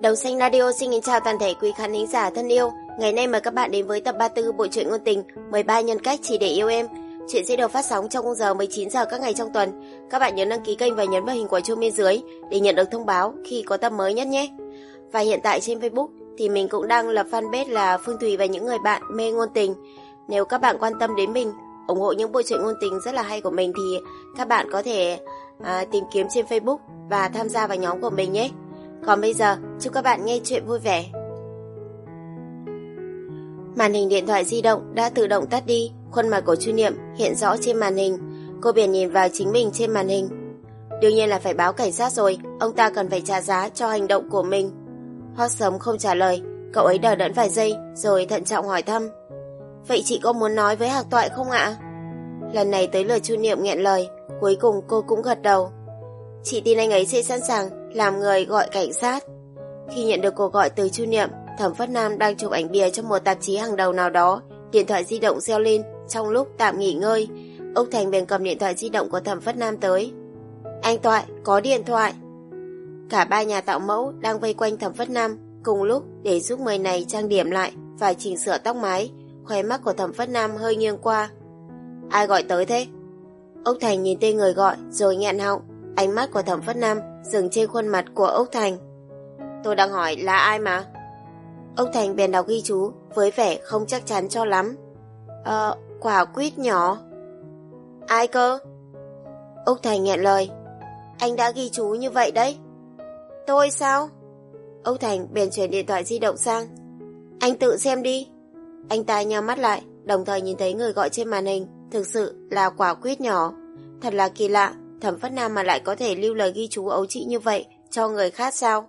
Đầu xanh radio xin kính chào toàn thể quý khán thính giả thân yêu. Ngày nay mời các bạn đến với tập 34 bộ truyện ngôn tình 13 nhân cách chỉ để yêu em. Chuyện sẽ được phát sóng trong khung giờ 19 giờ các ngày trong tuần. Các bạn nhớ đăng ký kênh và nhấn vào hình quả chuông bên dưới để nhận được thông báo khi có tập mới nhất nhé. Và hiện tại trên Facebook thì mình cũng đang lập fanpage là Phương Thùy và những người bạn mê ngôn tình. Nếu các bạn quan tâm đến mình, ủng hộ những bộ truyện ngôn tình rất là hay của mình thì các bạn có thể à, tìm kiếm trên Facebook và tham gia vào nhóm của mình nhé. Còn bây giờ, chúc các bạn nghe chuyện vui vẻ. Màn hình điện thoại di động đã tự động tắt đi, khuôn mặt của Chu Niệm hiện rõ trên màn hình. Cô biển nhìn vào chính mình trên màn hình. Đương nhiên là phải báo cảnh sát rồi, ông ta cần phải trả giá cho hành động của mình. Hoác sớm không trả lời, cậu ấy đờ đẫn vài giây rồi thận trọng hỏi thăm. Vậy chị có muốn nói với Hạc Toại không ạ? Lần này tới lời Chu Niệm nghẹn lời, cuối cùng cô cũng gật đầu. Chị tin anh ấy sẽ sẵn sàng làm người gọi cảnh sát. Khi nhận được cuộc gọi từ Chu Niệm, Thẩm Phất Nam đang chụp ảnh bìa cho một tạp chí hàng đầu nào đó, điện thoại di động reo lên trong lúc tạm nghỉ ngơi. Úc Thành bèn cầm điện thoại di động của Thẩm Phất Nam tới. Anh Toại, có điện thoại. Cả ba nhà tạo mẫu đang vây quanh Thẩm Phất Nam cùng lúc để giúp người này trang điểm lại và chỉnh sửa tóc mái. Khóe mắt của Thẩm Phất Nam hơi nghiêng qua. Ai gọi tới thế? Úc Thành nhìn tên người gọi rồi nghẹn họng. Ánh mắt của Thẩm Phất Nam dừng trên khuôn mặt của ốc Thành. Tôi đang hỏi là ai mà? ốc Thành bèn đọc ghi chú với vẻ không chắc chắn cho lắm. Ờ, quả quýt nhỏ. Ai cơ? Úc Thành nghẹn lời. Anh đã ghi chú như vậy đấy. Tôi sao? Úc Thành bèn chuyển điện thoại di động sang. Anh tự xem đi. Anh ta nhắm mắt lại, đồng thời nhìn thấy người gọi trên màn hình, thực sự là quả quýt nhỏ. Thật là kỳ lạ, Thẩm Phất Nam mà lại có thể lưu lời ghi chú ấu trĩ như vậy cho người khác sao?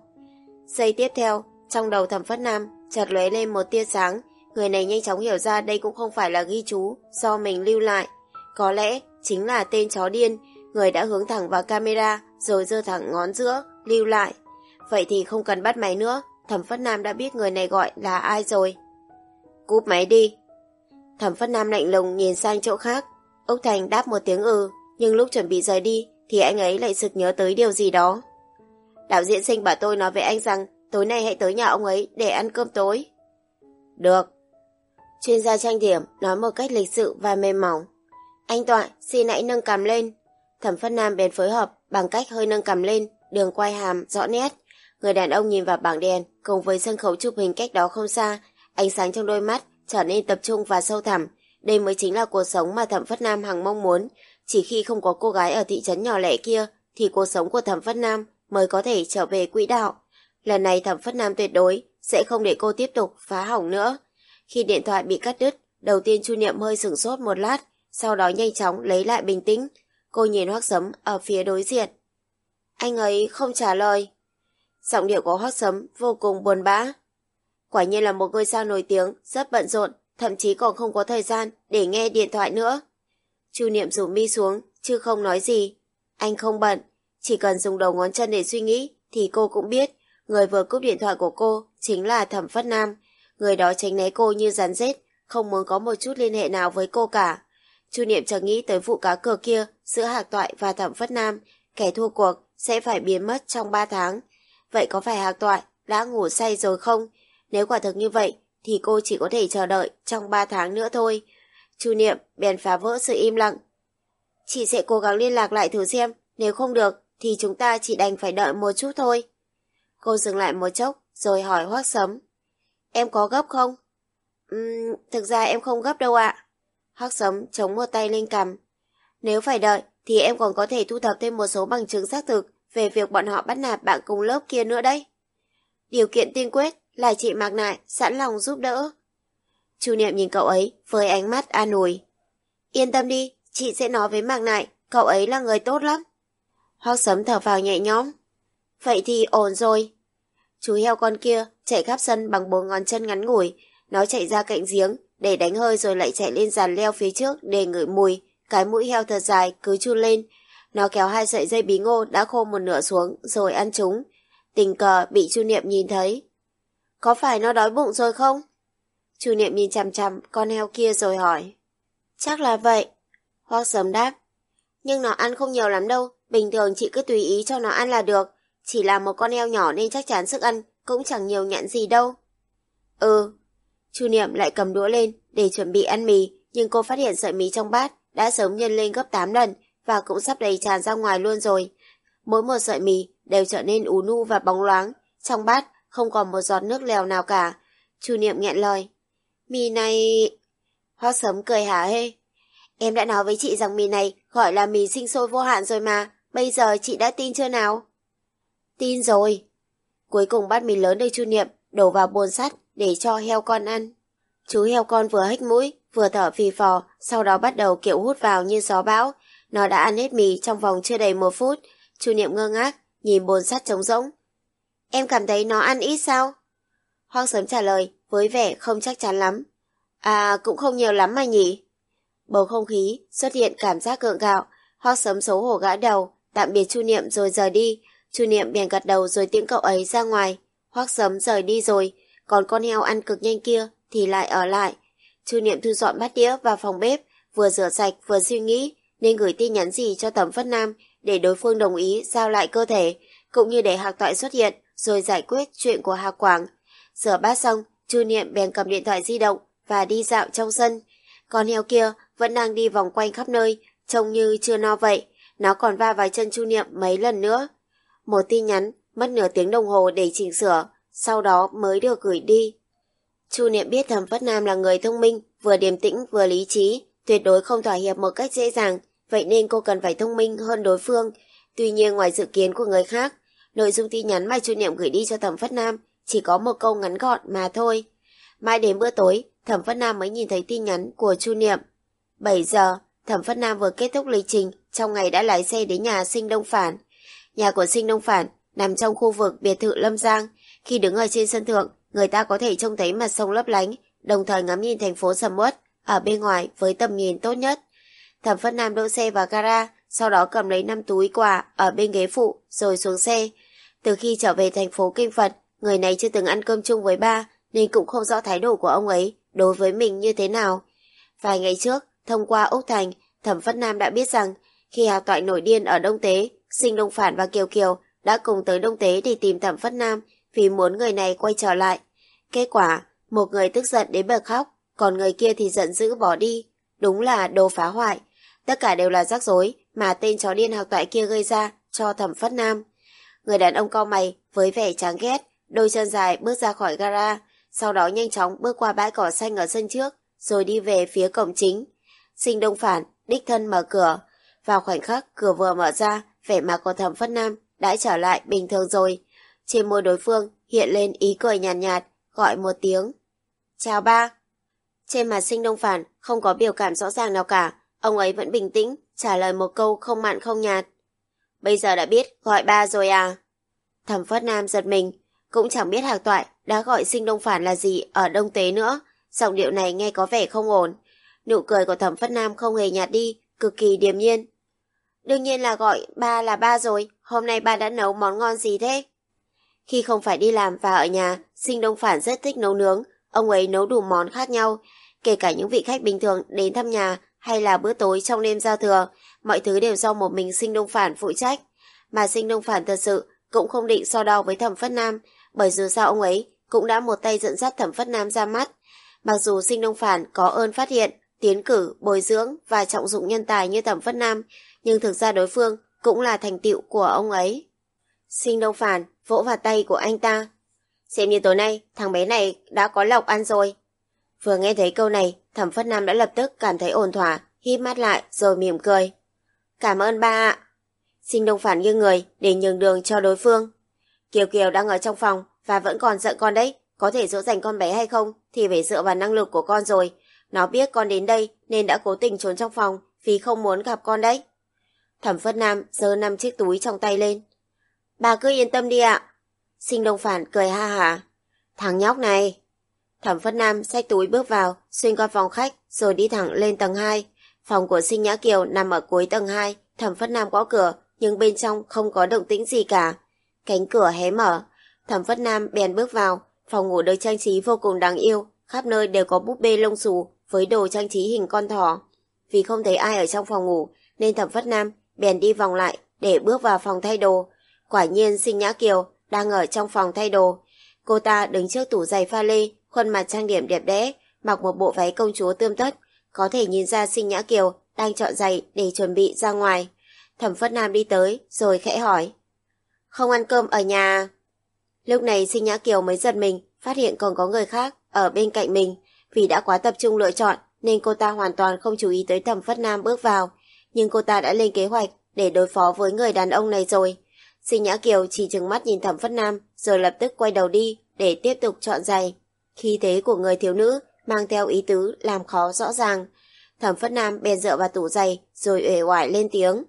Giây tiếp theo, trong đầu Thẩm Phất Nam chợt lóe lên một tia sáng, người này nhanh chóng hiểu ra đây cũng không phải là ghi chú do mình lưu lại. Có lẽ chính là tên chó điên, người đã hướng thẳng vào camera rồi giơ thẳng ngón giữa, lưu lại. Vậy thì không cần bắt máy nữa, Thẩm Phất Nam đã biết người này gọi là ai rồi. Cúp máy đi. Thẩm Phất Nam lạnh lùng nhìn sang chỗ khác. Úc Thành đáp một tiếng ừ, nhưng lúc chuẩn bị rời đi thì anh ấy lại sực nhớ tới điều gì đó. Đạo diễn sinh bảo tôi nói với anh rằng tối nay hãy tới nhà ông ấy để ăn cơm tối. Được. Chuyên gia trang điểm nói một cách lịch sự và mềm mỏng. Anh Toại, xin hãy nâng cằm lên. Thẩm Phất Nam bèn phối hợp bằng cách hơi nâng cằm lên, đường quay hàm rõ nét. Người đàn ông nhìn vào bảng đèn cùng với sân khấu chụp hình cách đó không xa, ánh sáng trong đôi mắt trở nên tập trung và sâu thẳm. Đây mới chính là cuộc sống mà Thẩm Phất Nam hằng mong muốn, chỉ khi không có cô gái ở thị trấn nhỏ lẻ kia thì cuộc sống của Thẩm Phất Nam mới có thể trở về quỹ đạo. Lần này Thẩm Phất Nam tuyệt đối sẽ không để cô tiếp tục phá hỏng nữa. Khi điện thoại bị cắt đứt, đầu tiên Chu Niệm hơi sửng sốt một lát, sau đó nhanh chóng lấy lại bình tĩnh. Cô nhìn Hoắc Sấm ở phía đối diện. Anh ấy không trả lời. Giọng điệu của Hoắc Sấm vô cùng buồn bã. Quả nhiên là một ngôi sao nổi tiếng, rất bận rộn, thậm chí còn không có thời gian để nghe điện thoại nữa. Chu Niệm rủ mi xuống, chứ không nói gì. Anh không bận, chỉ cần dùng đầu ngón chân để suy nghĩ thì cô cũng biết người vừa cúp điện thoại của cô chính là Thẩm Phất Nam. Người đó tránh né cô như rắn rết, không muốn có một chút liên hệ nào với cô cả. Chu Niệm chẳng nghĩ tới vụ cá cược kia giữa Hạc Toại và Thẩm Phất Nam, kẻ thua cuộc sẽ phải biến mất trong 3 tháng. Vậy có phải Hạc Toại đã ngủ say rồi không? Nếu quả thực như vậy, thì cô chỉ có thể chờ đợi trong 3 tháng nữa thôi. Chu Niệm bèn phá vỡ sự im lặng. Chị sẽ cố gắng liên lạc lại thử xem, nếu không được thì chúng ta chỉ đành phải đợi một chút thôi. Cô dừng lại một chốc rồi hỏi Hoác Sấm. Em có gấp không? Uhm, thực ra em không gấp đâu ạ. Hoác Sấm chống một tay lên cằm. Nếu phải đợi thì em còn có thể thu thập thêm một số bằng chứng xác thực về việc bọn họ bắt nạt bạn cùng lớp kia nữa đấy. Điều kiện tiên quyết là chị Mạc Nại sẵn lòng giúp đỡ. Chu Niệm nhìn cậu ấy với ánh mắt an ủi. Yên tâm đi, chị sẽ nói với Mạc Nại, cậu ấy là người tốt lắm. Hoác sấm thở vào nhẹ nhõm. Vậy thì ổn rồi. Chú heo con kia chạy khắp sân bằng bốn ngón chân ngắn ngủi. Nó chạy ra cạnh giếng để đánh hơi rồi lại chạy lên dàn leo phía trước để ngửi mùi. Cái mũi heo thật dài cứ chun lên. Nó kéo hai sợi dây bí ngô đã khô một nửa xuống rồi ăn chúng. Tình cờ bị chu niệm nhìn thấy. Có phải nó đói bụng rồi không? Chu Niệm nhìn chằm chằm con heo kia rồi hỏi. Chắc là vậy. Hoác sớm đáp. Nhưng nó ăn không nhiều lắm đâu, bình thường chị cứ tùy ý cho nó ăn là được. Chỉ là một con heo nhỏ nên chắc chắn sức ăn cũng chẳng nhiều nhãn gì đâu. Ừ. Chu Niệm lại cầm đũa lên để chuẩn bị ăn mì, nhưng cô phát hiện sợi mì trong bát đã sớm nhân lên gấp 8 lần và cũng sắp đầy tràn ra ngoài luôn rồi. Mỗi một sợi mì đều trở nên ú nu và bóng loáng, trong bát không còn một giọt nước lèo nào cả. Chu Niệm nghẹn lời. Mì này... Hoác sớm cười hả hê. Em đã nói với chị rằng mì này gọi là mì sinh sôi vô hạn rồi mà, bây giờ chị đã tin chưa nào? Tin rồi. Cuối cùng bát mì lớn được Chu Niệm đổ vào bồn sắt để cho heo con ăn. Chú heo con vừa hách mũi, vừa thở phì phò, sau đó bắt đầu kiểu hút vào như gió bão. Nó đã ăn hết mì trong vòng chưa đầy một phút. Chu Niệm ngơ ngác, nhìn bồn sắt trống rỗng. Em cảm thấy nó ăn ít sao? Hoang sớm trả lời, với vẻ không chắc chắn lắm. À, cũng không nhiều lắm mà nhỉ? Bầu không khí xuất hiện cảm giác gượng gạo. hoác sớm xấu hổ gã đầu, tạm biệt Chu Niệm rồi rời đi. Chu Niệm bèn gật đầu rồi tiễn cậu ấy ra ngoài. Hoác sớm rời đi rồi, còn con heo ăn cực nhanh kia thì lại ở lại. Chu Niệm thu dọn bát đĩa vào phòng bếp, vừa rửa sạch vừa suy nghĩ nên gửi tin nhắn gì cho Tầm Phất Nam để đối phương đồng ý giao lại cơ thể, cũng như để Hạc Toại xuất hiện rồi giải quyết chuyện của Hạc Quảng. Rửa bát xong, Chu Niệm bèn cầm điện thoại di động và đi dạo trong sân. Con heo kia vẫn đang đi vòng quanh khắp nơi, trông như chưa no vậy. Nó còn va vào chân Chu Niệm mấy lần nữa. Một tin nhắn, mất nửa tiếng đồng hồ để chỉnh sửa, sau đó mới được gửi đi. Chu Niệm biết Thẩm Phất Nam là người thông minh, vừa điềm tĩnh vừa lý trí, tuyệt đối không thỏa hiệp một cách dễ dàng, vậy nên cô cần phải thông minh hơn đối phương. Tuy nhiên ngoài dự kiến của người khác, nội dung tin nhắn mà Chu Niệm gửi đi cho Thẩm Phất Nam chỉ có một câu ngắn gọn mà thôi. Mai đến bữa tối, Thẩm Phất Nam mới nhìn thấy tin nhắn của Chu Niệm. 7 giờ, Thẩm Phất Nam vừa kết thúc lịch trình, trong ngày đã lái xe đến nhà Sinh Đông Phản. Nhà của Sinh Đông Phản nằm trong khu vực biệt thự Lâm Giang. Khi đứng ở trên sân thượng, người ta có thể trông thấy mặt sông lấp lánh, đồng thời ngắm nhìn thành phố sầm uất ở bên ngoài với tầm nhìn tốt nhất. Thẩm Phất Nam đỗ xe vào gara, sau đó cầm lấy năm túi quà ở bên ghế phụ rồi xuống xe. Từ khi trở về thành phố Kinh Phật, người này chưa từng ăn cơm chung với ba nên cũng không rõ thái độ của ông ấy đối với mình như thế nào. Vài ngày trước, thông qua Úc Thành, Thẩm Phất Nam đã biết rằng khi hào Toại nổi điên ở Đông Tế, Sinh Đông Phản và Kiều Kiều đã cùng tới Đông Tế để tìm Thẩm Phất Nam vì muốn người này quay trở lại. Kết quả, một người tức giận đến bật khóc, còn người kia thì giận dữ bỏ đi. Đúng là đồ phá hoại. Tất cả đều là rắc rối mà tên chó điên hào toại kia gây ra cho Thẩm Phất Nam. Người đàn ông cao mày với vẻ chán ghét, đôi chân dài bước ra khỏi gara, sau đó nhanh chóng bước qua bãi cỏ xanh ở sân trước, rồi đi về phía cổng chính. Sinh Đông Phản, đích thân mở cửa. Vào khoảnh khắc cửa vừa mở ra, vẻ mặt của Thẩm Phất Nam đã trở lại bình thường rồi. Trên môi đối phương hiện lên ý cười nhàn nhạt, nhạt, gọi một tiếng. Chào ba. Trên mặt sinh đông phản không có biểu cảm rõ ràng nào cả, ông ấy vẫn bình tĩnh, trả lời một câu không mặn không nhạt. Bây giờ đã biết gọi ba rồi à? Thẩm Phất Nam giật mình, cũng chẳng biết Hạc Toại đã gọi sinh đông phản là gì ở Đông Tế nữa. Giọng điệu này nghe có vẻ không ổn. Nụ cười của Thẩm Phất Nam không hề nhạt đi, cực kỳ điềm nhiên. Đương nhiên là gọi ba là ba rồi, hôm nay ba đã nấu món ngon gì thế? Khi không phải đi làm và ở nhà, sinh đông phản rất thích nấu nướng, ông ấy nấu đủ món khác nhau, kể cả những vị khách bình thường đến thăm nhà hay là bữa tối trong đêm giao thừa, mọi thứ đều do một mình sinh đông phản phụ trách. Mà sinh đông phản thật sự cũng không định so đo với thẩm phất nam, bởi dù sao ông ấy cũng đã một tay dẫn dắt thẩm phất nam ra mắt. Mặc dù sinh đông phản có ơn phát hiện, tiến cử, bồi dưỡng và trọng dụng nhân tài như thẩm phất nam, nhưng thực ra đối phương cũng là thành tựu của ông ấy. Sinh đông phản vỗ vào tay của anh ta. Xem như tối nay, thằng bé này đã có lộc ăn rồi. Vừa nghe thấy câu này, thẩm phất nam đã lập tức cảm thấy ổn thỏa, híp mắt lại rồi mỉm cười. Cảm ơn ba ạ. Sinh đông phản nghiêng người để nhường đường cho đối phương. Kiều Kiều đang ở trong phòng và vẫn còn giận con đấy. Có thể dỗ dành con bé hay không thì phải dựa vào năng lực của con rồi. Nó biết con đến đây nên đã cố tình trốn trong phòng vì không muốn gặp con đấy. Thẩm Phất Nam giơ năm chiếc túi trong tay lên. Bà cứ yên tâm đi ạ. Sinh Đông Phản cười ha hả. Thằng nhóc này. Thẩm Phất Nam xách túi bước vào, xuyên qua phòng khách, rồi đi thẳng lên tầng 2. Phòng của Sinh Nhã Kiều nằm ở cuối tầng 2, Thẩm Phất Nam gõ cửa, nhưng bên trong không có động tĩnh gì cả. Cánh cửa hé mở, Thẩm Phất Nam bèn bước vào, phòng ngủ được trang trí vô cùng đáng yêu, khắp nơi đều có búp bê lông xù với đồ trang trí hình con thỏ. Vì không thấy ai ở trong phòng ngủ, nên Thẩm Phất Nam bèn đi vòng lại để bước vào phòng thay đồ. Quả nhiên Sinh Nhã Kiều đang ở trong phòng thay đồ. Cô ta đứng trước tủ giày pha lê, khuôn mặt trang điểm đẹp đẽ, mặc một bộ váy công chúa tươm tất. Có thể nhìn ra sinh nhã kiều đang chọn giày để chuẩn bị ra ngoài. Thẩm Phất Nam đi tới, rồi khẽ hỏi. Không ăn cơm ở nhà Lúc này sinh nhã kiều mới giật mình, phát hiện còn có người khác ở bên cạnh mình. Vì đã quá tập trung lựa chọn, nên cô ta hoàn toàn không chú ý tới thẩm phất nam bước vào. Nhưng cô ta đã lên kế hoạch để đối phó với người đàn ông này rồi. Sinh Nhã Kiều chỉ chừng mắt nhìn thẩm phất nam, rồi lập tức quay đầu đi để tiếp tục chọn giày. Khi thế của người thiếu nữ mang theo ý tứ làm khó rõ ràng. Thẩm phất nam bèn dựa vào tủ giày rồi uể oải lên tiếng.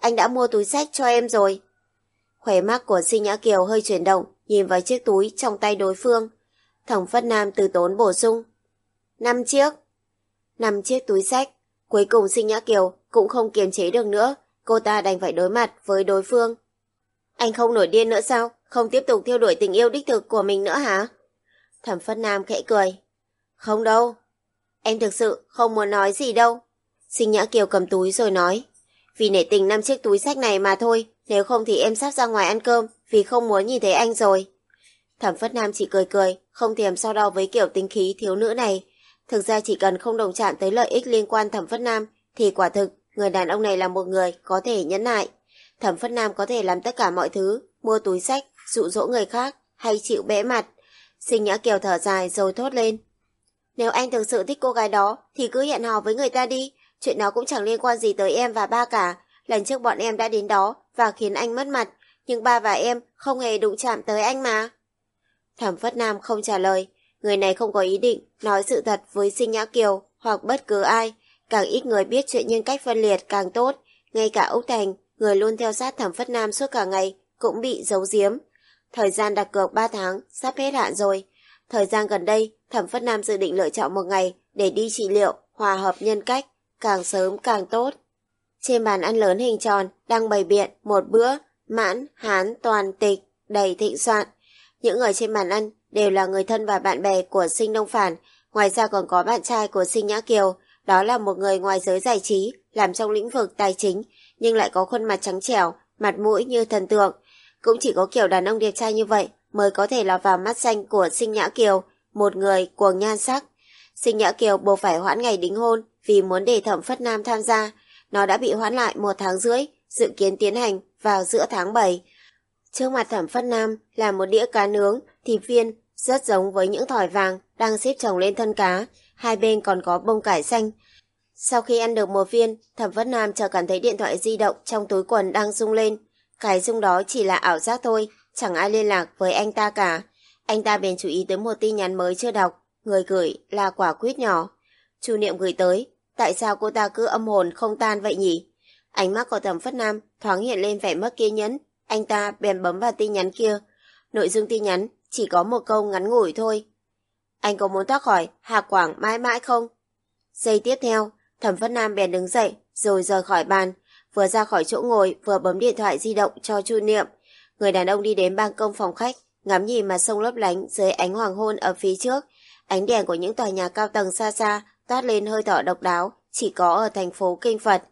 Anh đã mua túi sách cho em rồi. Khỏe mắt của sinh nhã kiều hơi chuyển động, nhìn vào chiếc túi trong tay đối phương. Thẩm phất nam từ tốn bổ sung. Năm chiếc. Năm chiếc túi sách. Cuối cùng sinh nhã kiều cũng không kiềm chế được nữa. Cô ta đành phải đối mặt với đối phương. Anh không nổi điên nữa sao? Không tiếp tục theo đuổi tình yêu đích thực của mình nữa hả? Thẩm phất nam khẽ cười. Không đâu. Em thực sự không muốn nói gì đâu. Sinh nhã kiều cầm túi rồi nói. Vì nể tình năm chiếc túi sách này mà thôi, nếu không thì em sắp ra ngoài ăn cơm vì không muốn nhìn thấy anh rồi. Thẩm Phất Nam chỉ cười cười, không thèm so đo với kiểu tính khí thiếu nữ này. Thực ra chỉ cần không đồng chạm tới lợi ích liên quan Thẩm Phất Nam thì quả thực người đàn ông này là một người có thể nhẫn nại. Thẩm Phất Nam có thể làm tất cả mọi thứ, mua túi sách, dụ dỗ người khác hay chịu bẽ mặt. Sinh Nhã Kiều thở dài rồi thốt lên. Nếu anh thực sự thích cô gái đó thì cứ hẹn hò với người ta đi, chuyện đó cũng chẳng liên quan gì tới em và ba cả. Lần trước bọn em đã đến đó và khiến anh mất mặt, nhưng ba và em không hề đụng chạm tới anh mà. Thẩm Phất Nam không trả lời, người này không có ý định nói sự thật với Sinh Nhã Kiều hoặc bất cứ ai, càng ít người biết chuyện nhân cách phân liệt càng tốt, ngay cả Úc Thành, người luôn theo sát Thẩm Phất Nam suốt cả ngày, cũng bị giấu giếm. Thời gian đặt cược 3 tháng, sắp hết hạn rồi. Thời gian gần đây, Thẩm Phất Nam dự định lựa chọn một ngày để đi trị liệu, hòa hợp nhân cách, càng sớm càng tốt. Trên bàn ăn lớn hình tròn đang bày biện một bữa mãn, hán, toàn, tịch, đầy thịnh soạn. Những người trên bàn ăn đều là người thân và bạn bè của sinh Đông Phản, ngoài ra còn có bạn trai của sinh Nhã Kiều, đó là một người ngoài giới giải trí, làm trong lĩnh vực tài chính, nhưng lại có khuôn mặt trắng trẻo, mặt mũi như thần tượng. Cũng chỉ có kiểu đàn ông đẹp trai như vậy mới có thể lọt vào mắt xanh của sinh Nhã Kiều, một người cuồng nhan sắc. Sinh Nhã Kiều buộc phải hoãn ngày đính hôn vì muốn để Thẩm Phất Nam tham gia, nó đã bị hoãn lại một tháng rưỡi, dự kiến tiến hành vào giữa tháng 7. Trước mặt thẩm phất nam là một đĩa cá nướng, thịt viên, rất giống với những thỏi vàng đang xếp chồng lên thân cá, hai bên còn có bông cải xanh. Sau khi ăn được một viên, thẩm phất nam chợt cảm thấy điện thoại di động trong túi quần đang rung lên. Cái rung đó chỉ là ảo giác thôi, chẳng ai liên lạc với anh ta cả. Anh ta bèn chú ý tới một tin nhắn mới chưa đọc, người gửi là quả quýt nhỏ. Chu Niệm gửi tới, Tại sao cô ta cứ âm hồn không tan vậy nhỉ? Ánh mắt của Thẩm Phất Nam thoáng hiện lên vẻ mất kiên nhẫn. Anh ta bèn bấm vào tin nhắn kia. Nội dung tin nhắn chỉ có một câu ngắn ngủi thôi. Anh có muốn thoát khỏi Hà Quảng mãi mãi không? Giây tiếp theo, Thẩm Phất Nam bèn đứng dậy rồi rời khỏi bàn. Vừa ra khỏi chỗ ngồi vừa bấm điện thoại di động cho Chu Niệm. Người đàn ông đi đến ban công phòng khách, ngắm nhìn mà sông lấp lánh dưới ánh hoàng hôn ở phía trước. Ánh đèn của những tòa nhà cao tầng xa xa toát lên hơi thở độc đáo, chỉ có ở thành phố Kinh Phật.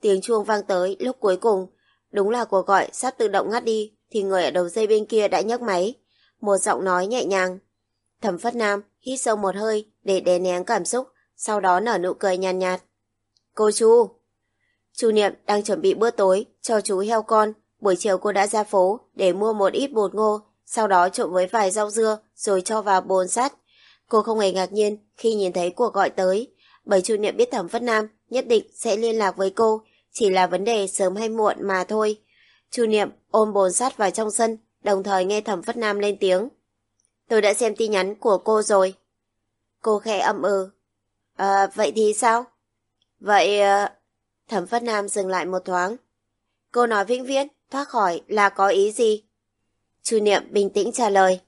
Tiếng chuông vang tới lúc cuối cùng, đúng là cuộc gọi sắp tự động ngắt đi, thì người ở đầu dây bên kia đã nhấc máy. Một giọng nói nhẹ nhàng. Thẩm Phất Nam hít sâu một hơi để đè nén cảm xúc, sau đó nở nụ cười nhàn nhạt, nhạt. Cô chú! Chu Niệm đang chuẩn bị bữa tối cho chú heo con. Buổi chiều cô đã ra phố để mua một ít bột ngô, sau đó trộn với vài rau dưa rồi cho vào bồn sắt. Cô không hề ngạc nhiên khi nhìn thấy cuộc gọi tới, bởi Chu Niệm biết Thẩm Phất Nam nhất định sẽ liên lạc với cô, chỉ là vấn đề sớm hay muộn mà thôi. Chu Niệm ôm bồn sát vào trong sân, đồng thời nghe Thẩm Phất Nam lên tiếng. Tôi đã xem tin nhắn của cô rồi. Cô khẽ âm ừ. À, vậy thì sao? Vậy... Uh... Thẩm Phất Nam dừng lại một thoáng. Cô nói vĩnh viễn, thoát khỏi là có ý gì? Chu Niệm bình tĩnh trả lời.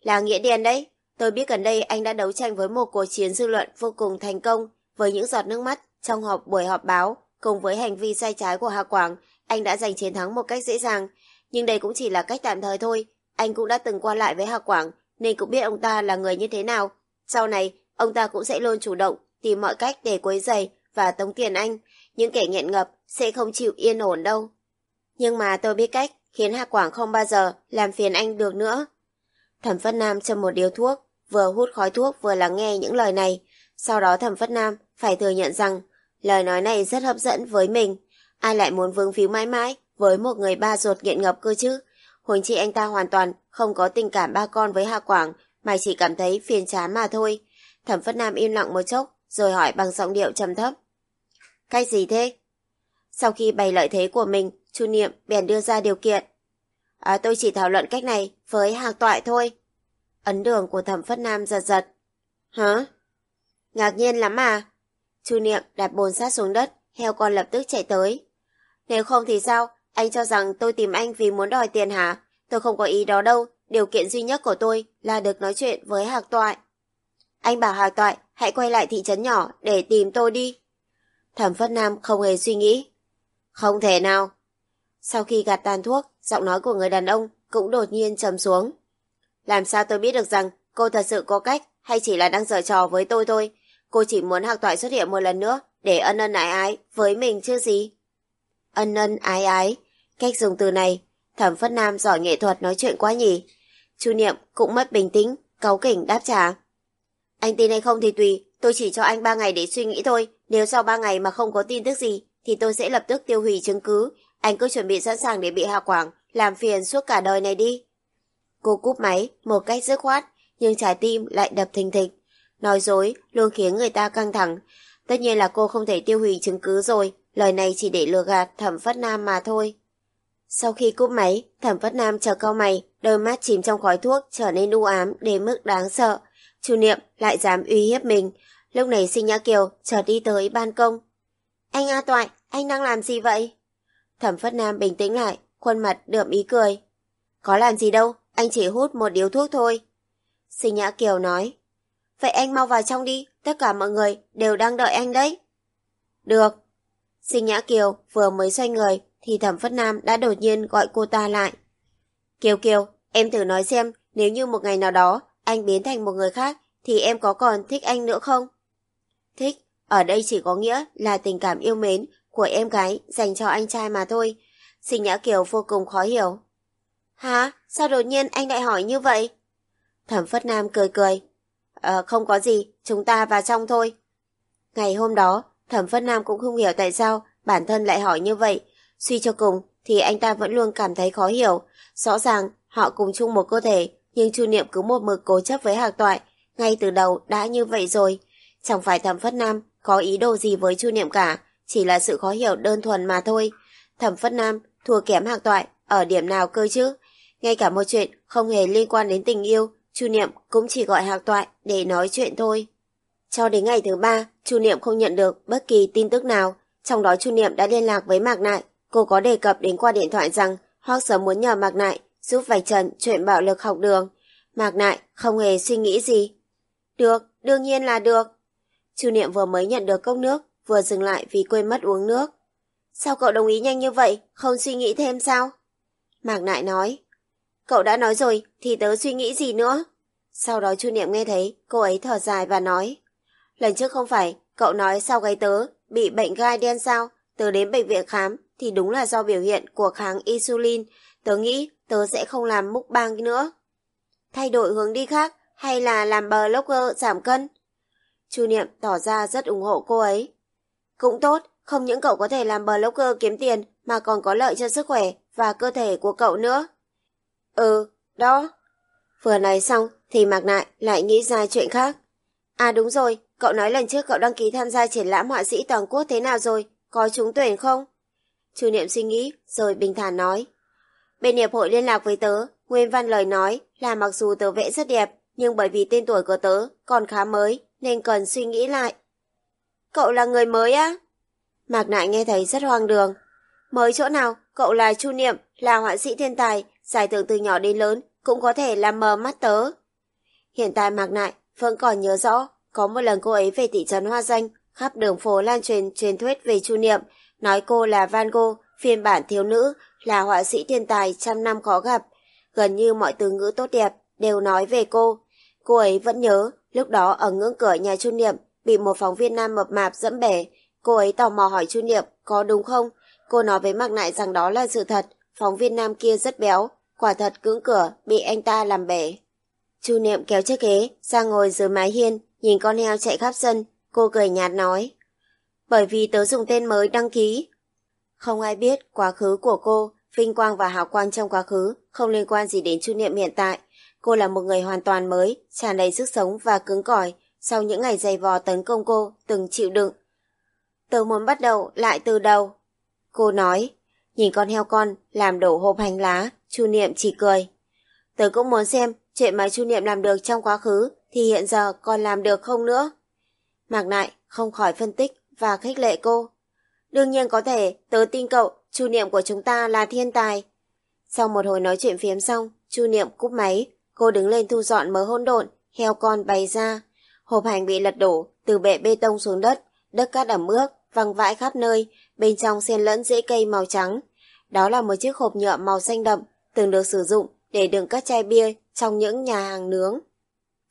Là nghĩa đen đấy, Tôi biết gần đây anh đã đấu tranh với một cuộc chiến dư luận vô cùng thành công với những giọt nước mắt trong họp buổi họp báo cùng với hành vi sai trái của Hà Quảng, anh đã giành chiến thắng một cách dễ dàng. Nhưng đây cũng chỉ là cách tạm thời thôi. Anh cũng đã từng qua lại với Hà Quảng nên cũng biết ông ta là người như thế nào. Sau này, ông ta cũng sẽ luôn chủ động tìm mọi cách để quấy giày và tống tiền anh. Những kẻ nghiện ngập sẽ không chịu yên ổn đâu. Nhưng mà tôi biết cách khiến Hà Quảng không bao giờ làm phiền anh được nữa. Thẩm Phất Nam châm một điếu thuốc, vừa hút khói thuốc vừa lắng nghe những lời này. Sau đó Thẩm Phất Nam phải thừa nhận rằng lời nói này rất hấp dẫn với mình. Ai lại muốn vương phíu mãi mãi với một người ba ruột nghiện ngập cơ chứ? Huống chi anh ta hoàn toàn không có tình cảm ba con với Hà Quảng mà chỉ cảm thấy phiền chán mà thôi. Thẩm Phất Nam im lặng một chốc rồi hỏi bằng giọng điệu trầm thấp. Cái gì thế? Sau khi bày lợi thế của mình, Chu Niệm bèn đưa ra điều kiện. À, tôi chỉ thảo luận cách này với Hạc Toại thôi. Ấn đường của thẩm phất nam giật giật. Hả? Ngạc nhiên lắm à? Chu Niệm đặt bồn sát xuống đất, heo con lập tức chạy tới. Nếu không thì sao? Anh cho rằng tôi tìm anh vì muốn đòi tiền hả? Tôi không có ý đó đâu. Điều kiện duy nhất của tôi là được nói chuyện với Hạc Toại. Anh bảo Hạc Toại hãy quay lại thị trấn nhỏ để tìm tôi đi. Thẩm Phất Nam không hề suy nghĩ. Không thể nào. Sau khi gạt tàn thuốc, giọng nói của người đàn ông cũng đột nhiên trầm xuống. Làm sao tôi biết được rằng cô thật sự có cách hay chỉ là đang giở trò với tôi thôi. Cô chỉ muốn Hạc Toại xuất hiện một lần nữa để ân ân ái ái với mình chứ gì. Ân ân ái ái. Cách dùng từ này, thẩm phất nam giỏi nghệ thuật nói chuyện quá nhỉ. Chu Niệm cũng mất bình tĩnh, cáu kỉnh đáp trả. Anh tin hay không thì tùy, tôi chỉ cho anh ba ngày để suy nghĩ thôi. Nếu sau ba ngày mà không có tin tức gì, thì tôi sẽ lập tức tiêu hủy chứng cứ. Anh cứ chuẩn bị sẵn sàng để bị Hà Quảng làm phiền suốt cả đời này đi. Cô cúp máy một cách dứt khoát, nhưng trái tim lại đập thình thịch. Nói dối luôn khiến người ta căng thẳng. Tất nhiên là cô không thể tiêu hủy chứng cứ rồi, lời này chỉ để lừa gạt thẩm phất nam mà thôi. Sau khi cúp máy, thẩm phất nam chờ cau mày, đôi mắt chìm trong khói thuốc trở nên u ám đến mức đáng sợ. Chủ niệm lại dám uy hiếp mình. Lúc này sinh nhã kiều chợt đi tới ban công. Anh A Toại, anh đang làm gì vậy? Thẩm phất nam bình tĩnh lại, khuôn mặt đượm ý cười. Có làm gì đâu, anh chỉ hút một điếu thuốc thôi. Sinh Nhã Kiều nói. Vậy anh mau vào trong đi, tất cả mọi người đều đang đợi anh đấy. Được. Sinh Nhã Kiều vừa mới xoay người thì Thẩm Phất Nam đã đột nhiên gọi cô ta lại. Kiều Kiều, em thử nói xem nếu như một ngày nào đó anh biến thành một người khác thì em có còn thích anh nữa không? Thích, ở đây chỉ có nghĩa là tình cảm yêu mến của em gái dành cho anh trai mà thôi. Sinh Nhã Kiều vô cùng khó hiểu. Hả? Sao đột nhiên anh lại hỏi như vậy? Thẩm Phất Nam cười cười. Ờ, không có gì, chúng ta vào trong thôi. Ngày hôm đó, Thẩm Phất Nam cũng không hiểu tại sao bản thân lại hỏi như vậy. Suy cho cùng, thì anh ta vẫn luôn cảm thấy khó hiểu. Rõ ràng, họ cùng chung một cơ thể, nhưng Chu Niệm cứ một mực cố chấp với Hạc Toại. Ngay từ đầu đã như vậy rồi. Chẳng phải Thẩm Phất Nam có ý đồ gì với Chu Niệm cả, chỉ là sự khó hiểu đơn thuần mà thôi. Thẩm Phất Nam thua kém Hạc Toại ở điểm nào cơ chứ? Ngay cả một chuyện không hề liên quan đến tình yêu, Chu Niệm cũng chỉ gọi Hạc Toại để nói chuyện thôi. Cho đến ngày thứ ba, Chu Niệm không nhận được bất kỳ tin tức nào. Trong đó Chu Niệm đã liên lạc với Mạc Nại. Cô có đề cập đến qua điện thoại rằng Hoác sớm muốn nhờ Mạc Nại giúp vạch trần chuyện bạo lực học đường. Mạc Nại không hề suy nghĩ gì. Được, đương nhiên là được. Chu Niệm vừa mới nhận được cốc nước, vừa dừng lại vì quên mất uống nước. Sao cậu đồng ý nhanh như vậy, không suy nghĩ thêm sao? Mạc Nại nói. Cậu đã nói rồi, thì tớ suy nghĩ gì nữa? Sau đó Chu Niệm nghe thấy, cô ấy thở dài và nói. Lần trước không phải, cậu nói sau gáy tớ, bị bệnh gai đen sao? Tớ đến bệnh viện khám, thì đúng là do biểu hiện của kháng insulin. Tớ nghĩ tớ sẽ không làm múc bang nữa. Thay đổi hướng đi khác, hay là làm blogger giảm cân? Chu Niệm tỏ ra rất ủng hộ cô ấy. Cũng tốt, không những cậu có thể làm blogger kiếm tiền mà còn có lợi cho sức khỏe và cơ thể của cậu nữa. Ừ, đó. Vừa nói xong thì Mạc Nại lại nghĩ ra chuyện khác. À đúng rồi, cậu nói lần trước cậu đăng ký tham gia triển lãm họa sĩ toàn quốc thế nào rồi? Có trúng tuyển không? Chu Niệm suy nghĩ rồi bình thản nói. Bên hiệp hội liên lạc với tớ, Nguyên Văn lời nói là mặc dù tớ vẽ rất đẹp, nhưng bởi vì tên tuổi của tớ còn khá mới nên cần suy nghĩ lại. Cậu là người mới á? Mạc Nại nghe thấy rất hoang đường. Mới chỗ nào, cậu là Chu Niệm, là họa sĩ thiên tài, giải thưởng từ nhỏ đến lớn, cũng có thể làm mờ mắt tớ. Hiện tại Mạc Nại vẫn còn nhớ rõ, có một lần cô ấy về thị trấn Hoa Danh, khắp đường phố lan truyền truyền thuyết về Chu Niệm, nói cô là Van Gogh, phiên bản thiếu nữ, là họa sĩ thiên tài trăm năm khó gặp. Gần như mọi từ ngữ tốt đẹp đều nói về cô. Cô ấy vẫn nhớ, lúc đó ở ngưỡng cửa nhà Chu Niệm, bị một phóng viên nam mập mạp dẫm bể. Cô ấy tò mò hỏi Chu Niệm có đúng không? Cô nói với Mạc Nại rằng đó là sự thật, phóng viên nam kia rất béo, quả thật cứng cửa, bị anh ta làm bể. Chu Niệm kéo chiếc ghế ra ngồi dưới mái hiên, nhìn con heo chạy khắp sân, cô cười nhạt nói. Bởi vì tớ dùng tên mới đăng ký. Không ai biết quá khứ của cô, vinh quang và hào quang trong quá khứ không liên quan gì đến Chu Niệm hiện tại. Cô là một người hoàn toàn mới, tràn đầy sức sống và cứng cỏi sau những ngày dày vò tấn công cô, từng chịu đựng. Tớ muốn bắt đầu lại từ đầu. Cô nói, nhìn con heo con làm đổ hộp hành lá, Chu Niệm chỉ cười. Tớ cũng muốn xem chuyện mà Chu Niệm làm được trong quá khứ thì hiện giờ còn làm được không nữa. Mạc Nại không khỏi phân tích và khích lệ cô. Đương nhiên có thể, tớ tin cậu, Chu Niệm của chúng ta là thiên tài. Sau một hồi nói chuyện phiếm xong, Chu Niệm cúp máy, cô đứng lên thu dọn mớ hỗn độn, heo con bày ra. Hộp hành bị lật đổ, từ bệ bê tông xuống đất, đất cát ẩm ướt, văng vãi khắp nơi, bên trong xen lẫn rễ cây màu trắng. Đó là một chiếc hộp nhựa màu xanh đậm, từng được sử dụng để đựng các chai bia trong những nhà hàng nướng.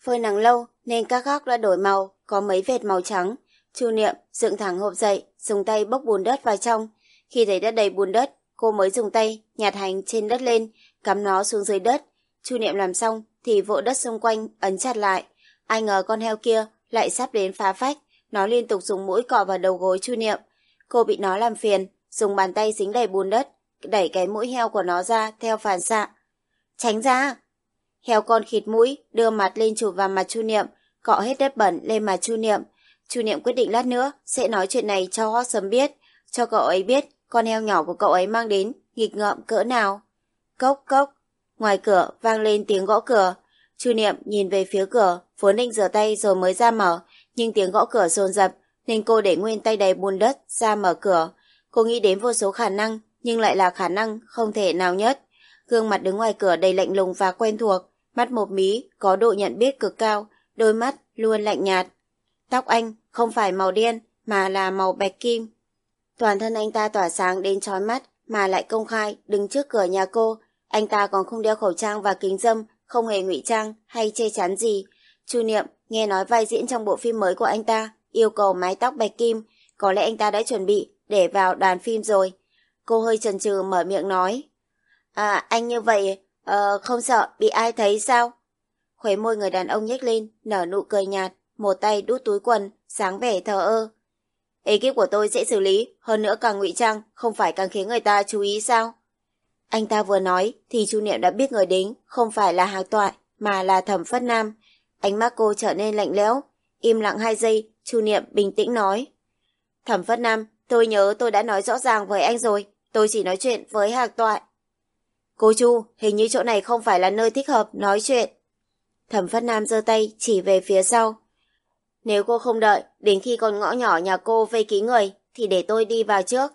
Phơi nắng lâu nên các góc đã đổi màu, có mấy vệt màu trắng. Chu Niệm dựng thẳng hộp dậy, dùng tay bốc bùn đất vào trong. Khi thấy đất đầy bùn đất, cô mới dùng tay nhặt hành trên đất lên, cắm nó xuống dưới đất. Chu Niệm làm xong thì vỗ đất xung quanh ấn chặt lại. Ai ngờ con heo kia lại sắp đến phá phách, nó liên tục dùng mũi cọ vào đầu gối Chu Niệm. Cô bị nó làm phiền, dùng bàn tay dính đầy bùn đất, đẩy cái mũi heo của nó ra theo phản xạ. Tránh ra! Heo con khịt mũi, đưa mặt lên chụp vào mặt Chu Niệm, cọ hết đất bẩn lên mặt Chu Niệm. Chu Niệm quyết định lát nữa sẽ nói chuyện này cho Hót sớm biết, cho cậu ấy biết con heo nhỏ của cậu ấy mang đến nghịch ngợm cỡ nào. Cốc cốc, ngoài cửa vang lên tiếng gõ cửa. Chu Niệm nhìn về phía cửa, vốn định rửa tay rồi mới ra mở, nhưng tiếng gõ cửa dồn dập nên cô để nguyên tay đầy bùn đất ra mở cửa. Cô nghĩ đến vô số khả năng, nhưng lại là khả năng không thể nào nhất. Gương mặt đứng ngoài cửa đầy lạnh lùng và quen thuộc, mắt một mí, có độ nhận biết cực cao, đôi mắt luôn lạnh nhạt. Tóc anh không phải màu đen mà là màu bạch kim. Toàn thân anh ta tỏa sáng đến chói mắt mà lại công khai đứng trước cửa nhà cô. Anh ta còn không đeo khẩu trang và kính dâm, không hề ngụy trang hay che chắn gì. Chu Niệm nghe nói vai diễn trong bộ phim mới của anh ta yêu cầu mái tóc bạch kim, có lẽ anh ta đã chuẩn bị để vào đoàn phim rồi. Cô hơi chần chừ mở miệng nói. À, anh như vậy, uh, không sợ bị ai thấy sao? Khuấy môi người đàn ông nhếch lên, nở nụ cười nhạt, một tay đút túi quần, sáng vẻ thờ ơ. Ekip của tôi sẽ xử lý, hơn nữa càng ngụy trang, không phải càng khiến người ta chú ý sao? Anh ta vừa nói thì Chu Niệm đã biết người đến không phải là Hạc Toại mà là Thẩm Phất Nam. Ánh mắt cô trở nên lạnh lẽo, im lặng hai giây, Chu Niệm bình tĩnh nói. Thẩm Phất Nam, tôi nhớ tôi đã nói rõ ràng với anh rồi, tôi chỉ nói chuyện với Hạc Toại. Cô Chu, hình như chỗ này không phải là nơi thích hợp nói chuyện. Thẩm Phất Nam giơ tay chỉ về phía sau. Nếu cô không đợi, đến khi con ngõ nhỏ nhà cô vây ký người, thì để tôi đi vào trước.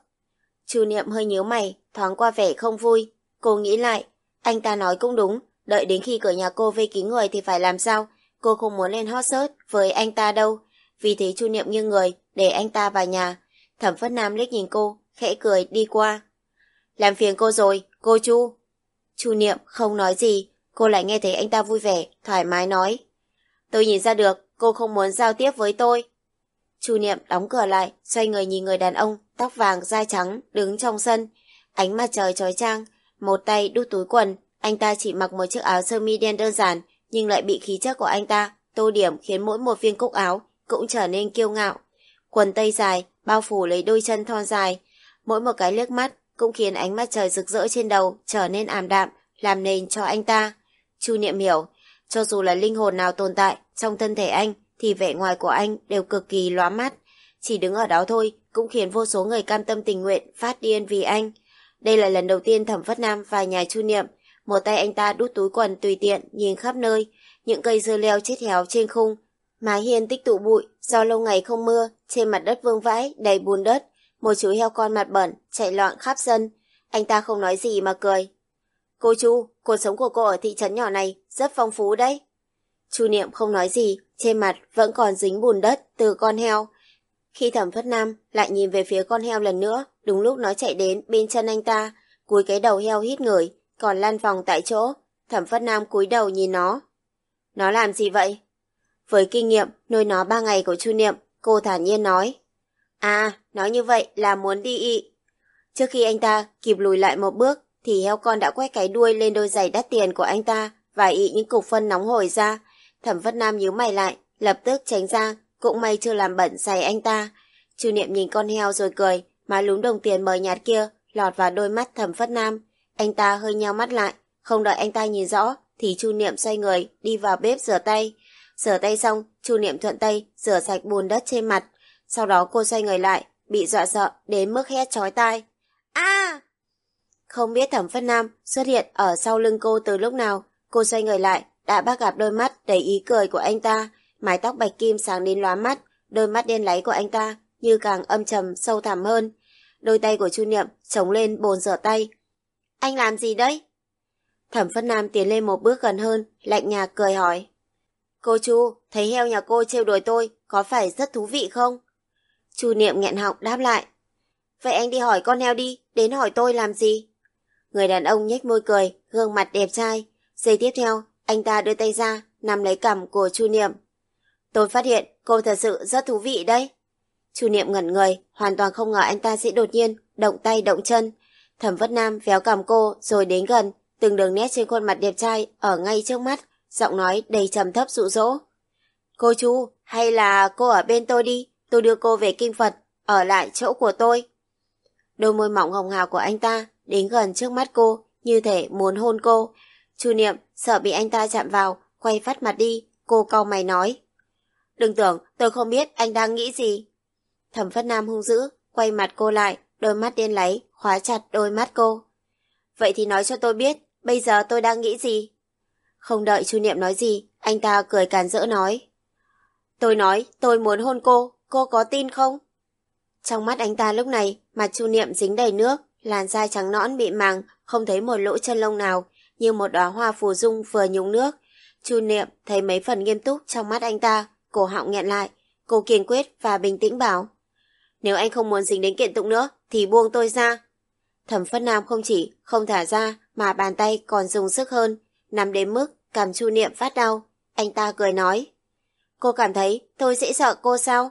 Chu Niệm hơi nhíu mày, thoáng qua vẻ không vui. Cô nghĩ lại, anh ta nói cũng đúng, đợi đến khi cửa nhà cô vây ký người thì phải làm sao? Cô không muốn lên hot search với anh ta đâu. Vì thế Chu Niệm nghiêng người, để anh ta vào nhà. Thẩm Phất Nam liếc nhìn cô, khẽ cười đi qua. Làm phiền cô rồi, cô Chu. Chu Niệm không nói gì, cô lại nghe thấy anh ta vui vẻ, thoải mái nói. Tôi nhìn ra được, cô không muốn giao tiếp với tôi. Chu Niệm đóng cửa lại, xoay người nhìn người đàn ông, tóc vàng, da trắng, đứng trong sân. Ánh mặt trời trói trang, một tay đút túi quần, anh ta chỉ mặc một chiếc áo sơ mi đen đơn giản, nhưng lại bị khí chất của anh ta, tô điểm khiến mỗi một viên cúc áo cũng trở nên kiêu ngạo. Quần tây dài, bao phủ lấy đôi chân thon dài, mỗi một cái liếc mắt cũng khiến ánh mắt trời rực rỡ trên đầu trở nên ảm đạm, làm nền cho anh ta. Chu Niệm hiểu, cho dù là linh hồn nào tồn tại trong thân thể anh, thì vẻ ngoài của anh đều cực kỳ lóa mắt. Chỉ đứng ở đó thôi cũng khiến vô số người cam tâm tình nguyện phát điên vì anh. Đây là lần đầu tiên Thẩm Phất Nam và nhà Chu Niệm, một tay anh ta đút túi quần tùy tiện nhìn khắp nơi, những cây dưa leo chết héo trên khung, mái hiên tích tụ bụi do lâu ngày không mưa, trên mặt đất vương vãi đầy bùn đất, một chú heo con mặt bẩn chạy loạn khắp sân. Anh ta không nói gì mà cười. Cô Chu, cuộc sống của cô ở thị trấn nhỏ này rất phong phú đấy. Chu Niệm không nói gì, trên mặt vẫn còn dính bùn đất từ con heo. Khi thẩm phất nam lại nhìn về phía con heo lần nữa, đúng lúc nó chạy đến bên chân anh ta, cúi cái đầu heo hít ngửi, còn lăn vòng tại chỗ. Thẩm phất nam cúi đầu nhìn nó. Nó làm gì vậy? Với kinh nghiệm nuôi nó ba ngày của Chu Niệm, cô thản nhiên nói. À, nói như vậy là muốn đi ị. Trước khi anh ta kịp lùi lại một bước, thì heo con đã quét cái đuôi lên đôi giày đắt tiền của anh ta và ị những cục phân nóng hổi ra. Thẩm Phất Nam nhíu mày lại, lập tức tránh ra, cũng may chưa làm bẩn giày anh ta. Chu Niệm nhìn con heo rồi cười, má lúm đồng tiền mờ nhạt kia lọt vào đôi mắt Thẩm Phất Nam. Anh ta hơi nheo mắt lại, không đợi anh ta nhìn rõ thì Chu Niệm xoay người đi vào bếp rửa tay. Rửa tay xong, Chu Niệm thuận tay rửa sạch bùn đất trên mặt. Sau đó cô xoay người lại, bị dọa sợ đến mức hét chói tai. A! Không biết Thẩm Phất Nam xuất hiện ở sau lưng cô từ lúc nào, cô xoay người lại, đã bắt gặp đôi mắt đầy ý cười của anh ta, mái tóc bạch kim sáng đến lóa mắt, đôi mắt đen láy của anh ta như càng âm trầm sâu thẳm hơn. Đôi tay của Chu Niệm chống lên bồn rửa tay. Anh làm gì đấy? Thẩm Phất Nam tiến lên một bước gần hơn, lạnh nhạt cười hỏi. Cô Chu, thấy heo nhà cô trêu đuổi tôi, có phải rất thú vị không? Chu Niệm nghẹn họng đáp lại. Vậy anh đi hỏi con heo đi, đến hỏi tôi làm gì? Người đàn ông nhếch môi cười, gương mặt đẹp trai. Giây tiếp theo, anh ta đưa tay ra, nắm lấy cằm của Chu Niệm. Tôi phát hiện cô thật sự rất thú vị đấy. Chu Niệm ngẩn người, hoàn toàn không ngờ anh ta sẽ đột nhiên động tay động chân. Thẩm Vất Nam véo cầm cô rồi đến gần, từng đường nét trên khuôn mặt đẹp trai ở ngay trước mắt, giọng nói đầy trầm thấp dụ dỗ. Cô chú, hay là cô ở bên tôi đi, tôi đưa cô về kinh Phật, ở lại chỗ của tôi. Đôi môi mỏng hồng hào của anh ta đến gần trước mắt cô, như thể muốn hôn cô. Chu Niệm sợ bị anh ta chạm vào, quay phát mặt đi, cô cau mày nói. Đừng tưởng tôi không biết anh đang nghĩ gì. Thẩm Phất Nam hung dữ, quay mặt cô lại, đôi mắt đen láy, khóa chặt đôi mắt cô. Vậy thì nói cho tôi biết, bây giờ tôi đang nghĩ gì? Không đợi Chu Niệm nói gì, anh ta cười càn rỡ nói. Tôi nói, tôi muốn hôn cô, cô có tin không? Trong mắt anh ta lúc này, mặt Chu Niệm dính đầy nước, làn da trắng nõn bị màng, không thấy một lỗ chân lông nào, như một đóa hoa phù dung vừa nhúng nước. Chu Niệm thấy mấy phần nghiêm túc trong mắt anh ta, cổ họng nghẹn lại, cô kiên quyết và bình tĩnh bảo. Nếu anh không muốn dính đến kiện tụng nữa, thì buông tôi ra. Thẩm Phất Nam không chỉ không thả ra, mà bàn tay còn dùng sức hơn, nằm đến mức cầm Chu Niệm phát đau. Anh ta cười nói. Cô cảm thấy tôi sẽ sợ cô sao?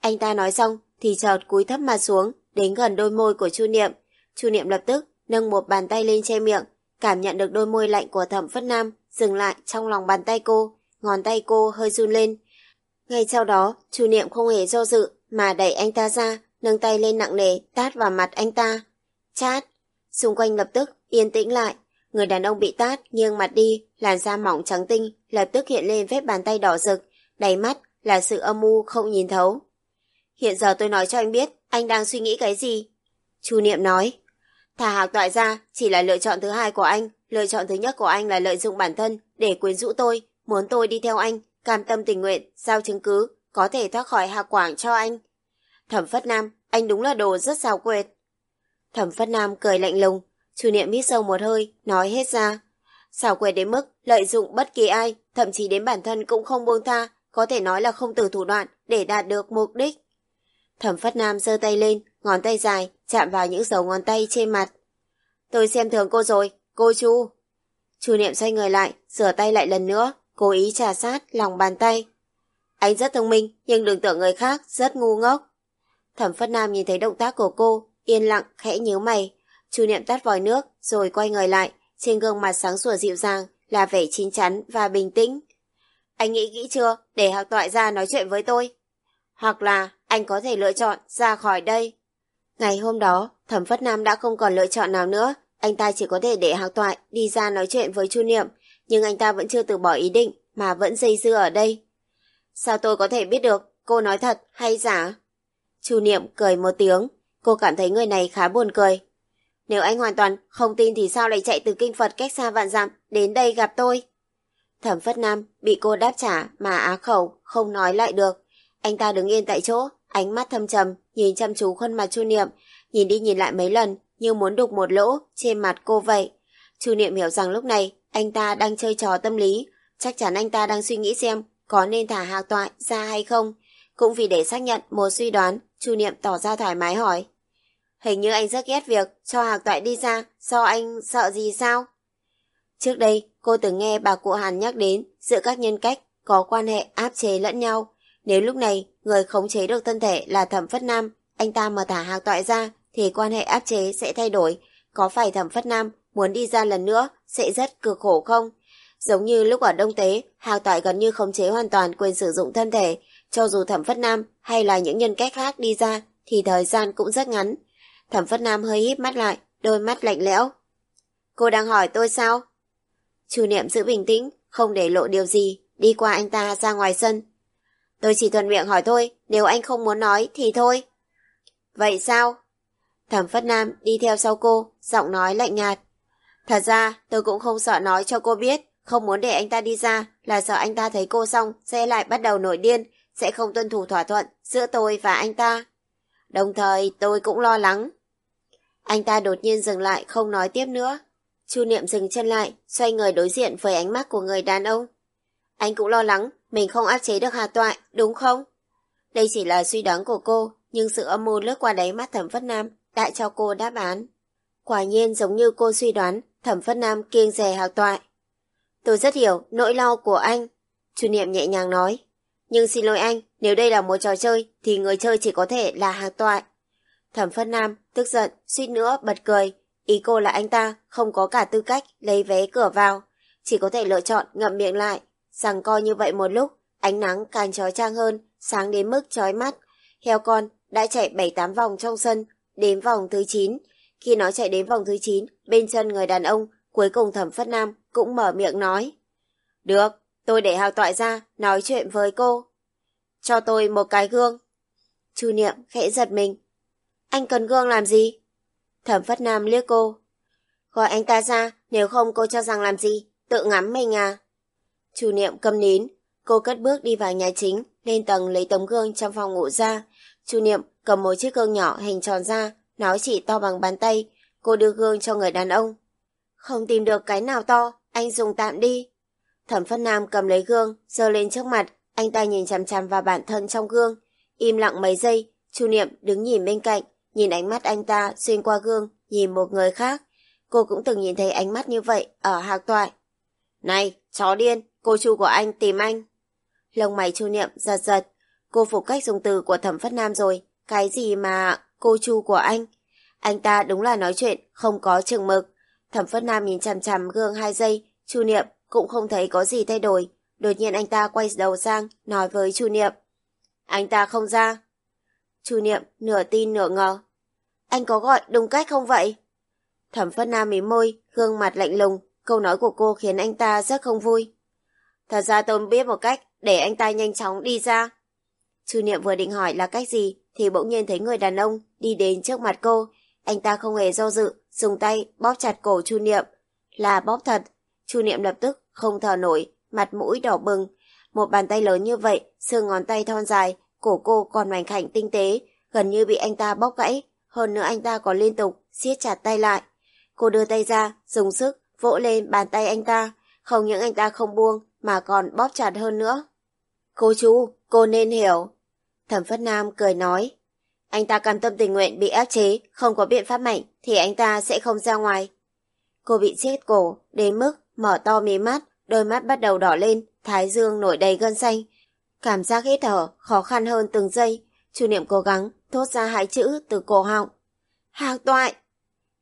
Anh ta nói xong thì chợt cúi thấp mặt xuống, đến gần đôi môi của Chu Niệm. Chu Niệm lập tức nâng một bàn tay lên che miệng, cảm nhận được đôi môi lạnh của Thẩm Phất Nam dừng lại trong lòng bàn tay cô, ngón tay cô hơi run lên. Ngay sau đó, Chu Niệm không hề do dự mà đẩy anh ta ra, nâng tay lên nặng nề tát vào mặt anh ta. Chát! Xung quanh lập tức yên tĩnh lại. Người đàn ông bị tát nghiêng mặt đi, làn da mỏng trắng tinh lập tức hiện lên vết bàn tay đỏ rực, đầy mắt là sự âm u không nhìn thấu. Hiện giờ tôi nói cho anh biết, anh đang suy nghĩ cái gì? Chu Niệm nói, thả hạc toại ra chỉ là lựa chọn thứ hai của anh, lựa chọn thứ nhất của anh là lợi dụng bản thân để quyến rũ tôi, muốn tôi đi theo anh, cam tâm tình nguyện, giao chứng cứ, có thể thoát khỏi Hà quảng cho anh. Thẩm Phất Nam, anh đúng là đồ rất xào quyệt. Thẩm Phất Nam cười lạnh lùng, Chu Niệm hít sâu một hơi, nói hết ra. Xảo quyệt đến mức lợi dụng bất kỳ ai, thậm chí đến bản thân cũng không buông tha, có thể nói là không từ thủ đoạn để đạt được mục đích. Thẩm Phất Nam giơ tay lên, ngón tay dài, chạm vào những dấu ngón tay trên mặt. Tôi xem thường cô rồi, cô Chu. Chu Niệm xoay người lại, rửa tay lại lần nữa, cố ý trà sát lòng bàn tay. Anh rất thông minh, nhưng đừng tưởng người khác rất ngu ngốc. Thẩm Phất Nam nhìn thấy động tác của cô, yên lặng, khẽ nhíu mày. Chu Niệm tắt vòi nước, rồi quay người lại, trên gương mặt sáng sủa dịu dàng là vẻ chín chắn và bình tĩnh. Anh nghĩ kỹ chưa để học Toại ra nói chuyện với tôi? Hoặc là anh có thể lựa chọn ra khỏi đây. Ngày hôm đó, Thẩm Phất Nam đã không còn lựa chọn nào nữa. Anh ta chỉ có thể để Hạc Toại đi ra nói chuyện với Chu Niệm, nhưng anh ta vẫn chưa từ bỏ ý định mà vẫn dây dưa ở đây. Sao tôi có thể biết được cô nói thật hay giả? Chu Niệm cười một tiếng, cô cảm thấy người này khá buồn cười. Nếu anh hoàn toàn không tin thì sao lại chạy từ kinh Phật cách xa vạn dặm đến đây gặp tôi? Thẩm Phất Nam bị cô đáp trả mà á khẩu không nói lại được. Anh ta đứng yên tại chỗ, ánh mắt thâm trầm, nhìn chăm chú khuôn mặt Chu Niệm, nhìn đi nhìn lại mấy lần như muốn đục một lỗ trên mặt cô vậy. Chu Niệm hiểu rằng lúc này anh ta đang chơi trò tâm lý, chắc chắn anh ta đang suy nghĩ xem có nên thả hạc toại ra hay không. Cũng vì để xác nhận một suy đoán, Chu Niệm tỏ ra thoải mái hỏi. Hình như anh rất ghét việc cho hạc toại đi ra, do anh sợ gì sao? Trước đây, cô từng nghe bà cụ Hàn nhắc đến giữa các nhân cách có quan hệ áp chế lẫn nhau. Nếu lúc này người khống chế được thân thể là thẩm phất nam, anh ta mà thả hạc toại ra thì quan hệ áp chế sẽ thay đổi. Có phải thẩm phất nam muốn đi ra lần nữa sẽ rất cực khổ không? Giống như lúc ở Đông Tế, Hào Toại gần như khống chế hoàn toàn quyền sử dụng thân thể, cho dù Thẩm Phất Nam hay là những nhân cách khác đi ra thì thời gian cũng rất ngắn. Thẩm Phất Nam hơi híp mắt lại, đôi mắt lạnh lẽo. Cô đang hỏi tôi sao? Chu Niệm giữ bình tĩnh, không để lộ điều gì, đi qua anh ta ra ngoài sân. Tôi chỉ thuận miệng hỏi thôi, nếu anh không muốn nói thì thôi. Vậy sao? Thẩm Phất Nam đi theo sau cô, giọng nói lạnh nhạt. Thật ra, tôi cũng không sợ nói cho cô biết, không muốn để anh ta đi ra, là sợ anh ta thấy cô xong sẽ lại bắt đầu nổi điên, sẽ không tuân thủ thỏa thuận giữa tôi và anh ta. Đồng thời tôi cũng lo lắng. Anh ta đột nhiên dừng lại không nói tiếp nữa. Chu Niệm dừng chân lại, xoay người đối diện với ánh mắt của người đàn ông. Anh cũng lo lắng mình không áp chế được Hà Toại, đúng không? Đây chỉ là suy đoán của cô, nhưng sự âm mưu lướt qua đáy mắt Thẩm Phất Nam đã cho cô đáp án. Quả nhiên giống như cô suy đoán, Thẩm Phất Nam kiêng rè Hà Toại. Tôi rất hiểu nỗi lo của anh, Chu Niệm nhẹ nhàng nói. Nhưng xin lỗi anh, nếu đây là một trò chơi thì người chơi chỉ có thể là hạc Toại. Thẩm Phất Nam tức giận, suýt nữa bật cười. Ý cô là anh ta không có cả tư cách lấy vé cửa vào, chỉ có thể lựa chọn ngậm miệng lại. Rằng coi như vậy một lúc, ánh nắng càng trói trang hơn, sáng đến mức chói mắt. Heo con đã chạy 7-8 vòng trong sân, đến vòng thứ 9. Khi nó chạy đến vòng thứ 9, bên chân người đàn ông, cuối cùng thẩm phất nam cũng mở miệng nói. Được, tôi để hào toại ra, nói chuyện với cô. Cho tôi một cái gương. Chu Niệm khẽ giật mình. Anh cần gương làm gì? Thẩm phất nam liếc cô. Gọi anh ta ra, nếu không cô cho rằng làm gì? Tự ngắm mình à? Chu Niệm cầm nín, cô cất bước đi vào nhà chính, lên tầng lấy tấm gương trong phòng ngủ ra. Chu Niệm cầm một chiếc gương nhỏ hình tròn ra, nó chỉ to bằng bàn tay. Cô đưa gương cho người đàn ông. Không tìm được cái nào to, anh dùng tạm đi. Thẩm Phất Nam cầm lấy gương, giơ lên trước mặt, anh ta nhìn chằm chằm vào bản thân trong gương. Im lặng mấy giây, Chu Niệm đứng nhìn bên cạnh, nhìn ánh mắt anh ta xuyên qua gương, nhìn một người khác. Cô cũng từng nhìn thấy ánh mắt như vậy ở hạc toại. Này, chó điên, cô chu của anh tìm anh. Lông mày chu niệm giật giật. Cô phục cách dùng từ của thẩm phất nam rồi. Cái gì mà cô chu của anh? Anh ta đúng là nói chuyện, không có chừng mực. Thẩm phất nam nhìn chằm chằm gương hai giây, chu niệm cũng không thấy có gì thay đổi. Đột nhiên anh ta quay đầu sang, nói với chu niệm. Anh ta không ra. Chu niệm nửa tin nửa ngờ. Anh có gọi đúng cách không vậy? Thẩm phất nam mím môi, gương mặt lạnh lùng, câu nói của cô khiến anh ta rất không vui. Thật ra tôi biết một cách để anh ta nhanh chóng đi ra. Chu Niệm vừa định hỏi là cách gì thì bỗng nhiên thấy người đàn ông đi đến trước mặt cô. Anh ta không hề do dự, dùng tay bóp chặt cổ Chu Niệm. Là bóp thật. Chu Niệm lập tức không thở nổi, mặt mũi đỏ bừng. Một bàn tay lớn như vậy, xương ngón tay thon dài, cổ cô còn mảnh khảnh tinh tế, gần như bị anh ta bóp gãy. Hơn nữa anh ta còn liên tục siết chặt tay lại. Cô đưa tay ra, dùng sức, vỗ lên bàn tay anh ta. Không những anh ta không buông, mà còn bóp chặt hơn nữa. Cô chú, cô nên hiểu. Thẩm Phất Nam cười nói. Anh ta cam tâm tình nguyện bị áp chế, không có biện pháp mạnh, thì anh ta sẽ không ra ngoài. Cô bị chết cổ, đến mức mở to mí mắt, đôi mắt bắt đầu đỏ lên, thái dương nổi đầy gân xanh. Cảm giác hít thở khó khăn hơn từng giây, chủ niệm cố gắng thốt ra hai chữ từ cổ họng. Hạc toại!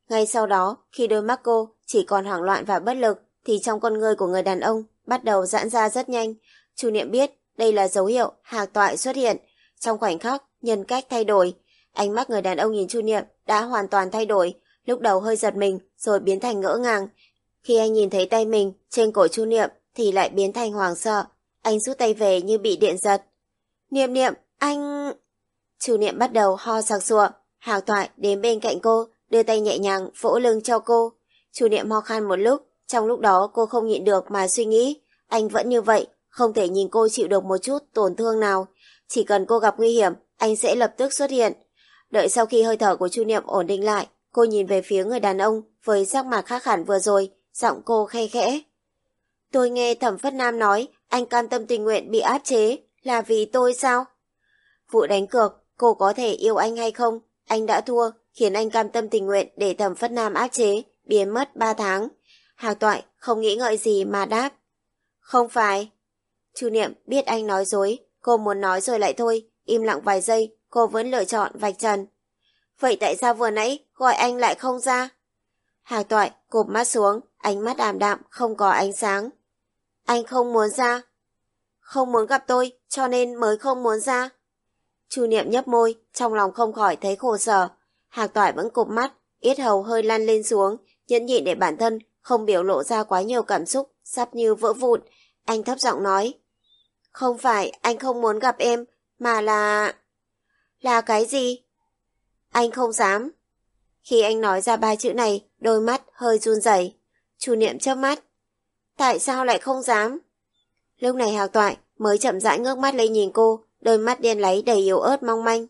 Ngay sau đó, khi đôi mắt cô chỉ còn hoảng loạn và bất lực, thì trong con người của người đàn ông bắt đầu giãn ra rất nhanh. Chủ niệm biết đây là dấu hiệu hạc toại xuất hiện. Trong khoảnh khắc, nhân cách thay đổi. Ánh mắt người đàn ông nhìn Chu Niệm đã hoàn toàn thay đổi, lúc đầu hơi giật mình rồi biến thành ngỡ ngàng. Khi anh nhìn thấy tay mình trên cổ Chu Niệm thì lại biến thành hoàng sợ. Anh rút tay về như bị điện giật. Niệm niệm, anh... Chu Niệm bắt đầu ho sặc sụa. Hạc toại đến bên cạnh cô, đưa tay nhẹ nhàng vỗ lưng cho cô. Chu Niệm ho khan một lúc, trong lúc đó cô không nhịn được mà suy nghĩ, anh vẫn như vậy, không thể nhìn cô chịu được một chút tổn thương nào. Chỉ cần cô gặp nguy hiểm, anh sẽ lập tức xuất hiện. Đợi sau khi hơi thở của Chu Niệm ổn định lại, cô nhìn về phía người đàn ông với sắc mặt khác hẳn vừa rồi, giọng cô khe khẽ. Tôi nghe Thẩm Phất Nam nói anh can tâm tình nguyện bị áp chế, là vì tôi sao? Vụ đánh cược, cô có thể yêu anh hay không? Anh đã thua, khiến anh cam tâm tình nguyện để Thẩm Phất Nam áp chế, biến mất 3 tháng. Hạc Toại không nghĩ ngợi gì mà đáp. Không phải. Chu Niệm biết anh nói dối, cô muốn nói rồi lại thôi, im lặng vài giây, cô vẫn lựa chọn vạch trần. Vậy tại sao vừa nãy gọi anh lại không ra? Hạc Toại cụp mắt xuống, ánh mắt ảm đạm, không có ánh sáng. Anh không muốn ra. Không muốn gặp tôi, cho nên mới không muốn ra. Chu Niệm nhấp môi, trong lòng không khỏi thấy khổ sở. Hạc Toại vẫn cụp mắt, yết hầu hơi lăn lên xuống, nhẫn nhịn để bản thân không biểu lộ ra quá nhiều cảm xúc, sắp như vỡ vụn. Anh thấp giọng nói. Không phải anh không muốn gặp em, mà là... Là cái gì? Anh không dám. Khi anh nói ra ba chữ này, đôi mắt hơi run rẩy. chủ Niệm chớp mắt. Tại sao lại không dám? Lúc này Hào Toại mới chậm rãi ngước mắt lên nhìn cô, đôi mắt đen láy đầy yếu ớt mong manh.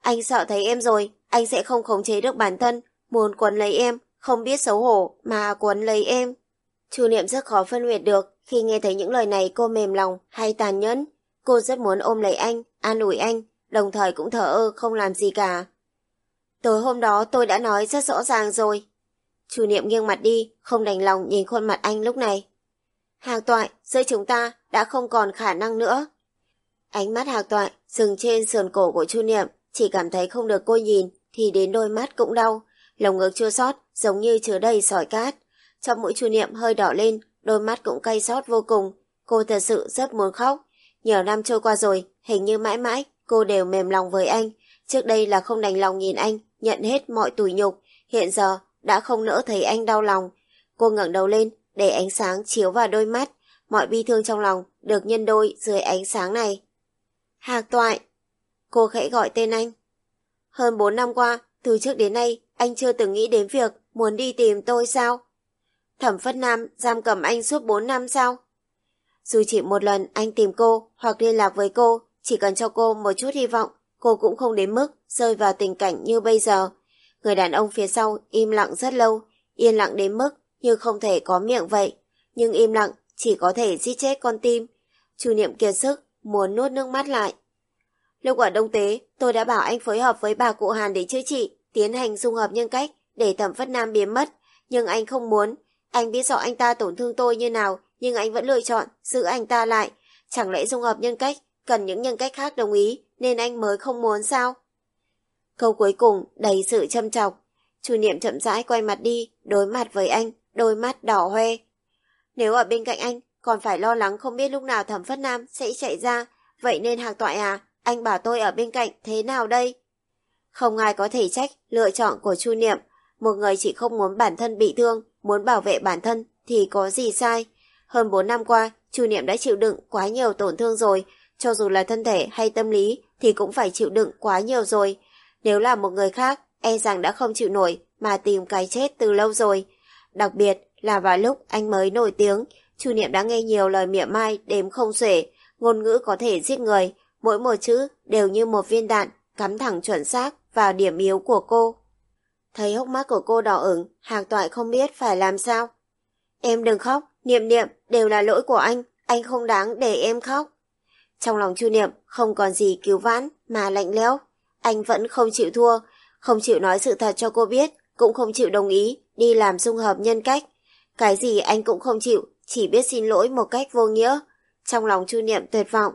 Anh sợ thấy em rồi, anh sẽ không khống chế được bản thân, muốn quấn lấy em, không biết xấu hổ mà quấn lấy em. Chu Niệm rất khó phân biệt được, khi nghe thấy những lời này cô mềm lòng hay tàn nhẫn. Cô rất muốn ôm lấy anh, an ủi anh, đồng thời cũng thở ơ không làm gì cả. Tối hôm đó tôi đã nói rất rõ ràng rồi. Chu Niệm nghiêng mặt đi, không đành lòng nhìn khuôn mặt anh lúc này. Hạc toại, giữa chúng ta đã không còn khả năng nữa. Ánh mắt hạc toại dừng trên sườn cổ của Chu Niệm, chỉ cảm thấy không được cô nhìn thì đến đôi mắt cũng đau, lồng ngực chua xót giống như chứa đầy sỏi cát. Trong mũi Chu Niệm hơi đỏ lên, đôi mắt cũng cay xót vô cùng. Cô thật sự rất muốn khóc. Nhiều năm trôi qua rồi, hình như mãi mãi cô đều mềm lòng với anh. Trước đây là không đành lòng nhìn anh, nhận hết mọi tủi nhục. Hiện giờ đã không nỡ thấy anh đau lòng. Cô ngẩng đầu lên, để ánh sáng chiếu vào đôi mắt. Mọi bi thương trong lòng được nhân đôi dưới ánh sáng này. Hạc toại. Cô khẽ gọi tên anh. Hơn 4 năm qua, từ trước đến nay, anh chưa từng nghĩ đến việc muốn đi tìm tôi sao? Thẩm Phất Nam giam cầm anh suốt 4 năm sao? Dù chỉ một lần anh tìm cô hoặc liên lạc với cô, chỉ cần cho cô một chút hy vọng, cô cũng không đến mức rơi vào tình cảnh như bây giờ. Người đàn ông phía sau im lặng rất lâu, yên lặng đến mức như không thể có miệng vậy. Nhưng im lặng chỉ có thể giết chết con tim. Chủ niệm kiệt sức, muốn nuốt nước mắt lại. Lúc ở Đông Tế, tôi đã bảo anh phối hợp với bà cụ Hàn để chữa trị, tiến hành dung hợp nhân cách để thẩm phất nam biến mất. Nhưng anh không muốn. Anh biết rõ anh ta tổn thương tôi như nào, nhưng anh vẫn lựa chọn giữ anh ta lại. Chẳng lẽ dung hợp nhân cách cần những nhân cách khác đồng ý nên anh mới không muốn sao? Câu cuối cùng đầy sự châm chọc. Chu Niệm chậm rãi quay mặt đi, đối mặt với anh, đôi mắt đỏ hoe. Nếu ở bên cạnh anh, còn phải lo lắng không biết lúc nào thẩm phất nam sẽ chạy ra, vậy nên hạc toại à, anh bảo tôi ở bên cạnh thế nào đây? Không ai có thể trách lựa chọn của Chu Niệm. Một người chỉ không muốn bản thân bị thương, muốn bảo vệ bản thân thì có gì sai. Hơn 4 năm qua, Chu Niệm đã chịu đựng quá nhiều tổn thương rồi, cho dù là thân thể hay tâm lý thì cũng phải chịu đựng quá nhiều rồi. Nếu là một người khác, e rằng đã không chịu nổi mà tìm cái chết từ lâu rồi. Đặc biệt là vào lúc anh mới nổi tiếng, Chu Niệm đã nghe nhiều lời mỉa mai đếm không xuể, ngôn ngữ có thể giết người, mỗi một chữ đều như một viên đạn cắm thẳng chuẩn xác vào điểm yếu của cô. Thấy hốc mắt của cô đỏ ửng, hàng Toại không biết phải làm sao. Em đừng khóc, Niệm Niệm đều là lỗi của anh, anh không đáng để em khóc. Trong lòng Chu Niệm không còn gì cứu vãn mà lạnh lẽo, anh vẫn không chịu thua, không chịu nói sự thật cho cô biết, cũng không chịu đồng ý đi làm dung hợp nhân cách. Cái gì anh cũng không chịu, chỉ biết xin lỗi một cách vô nghĩa. Trong lòng Chu Niệm tuyệt vọng.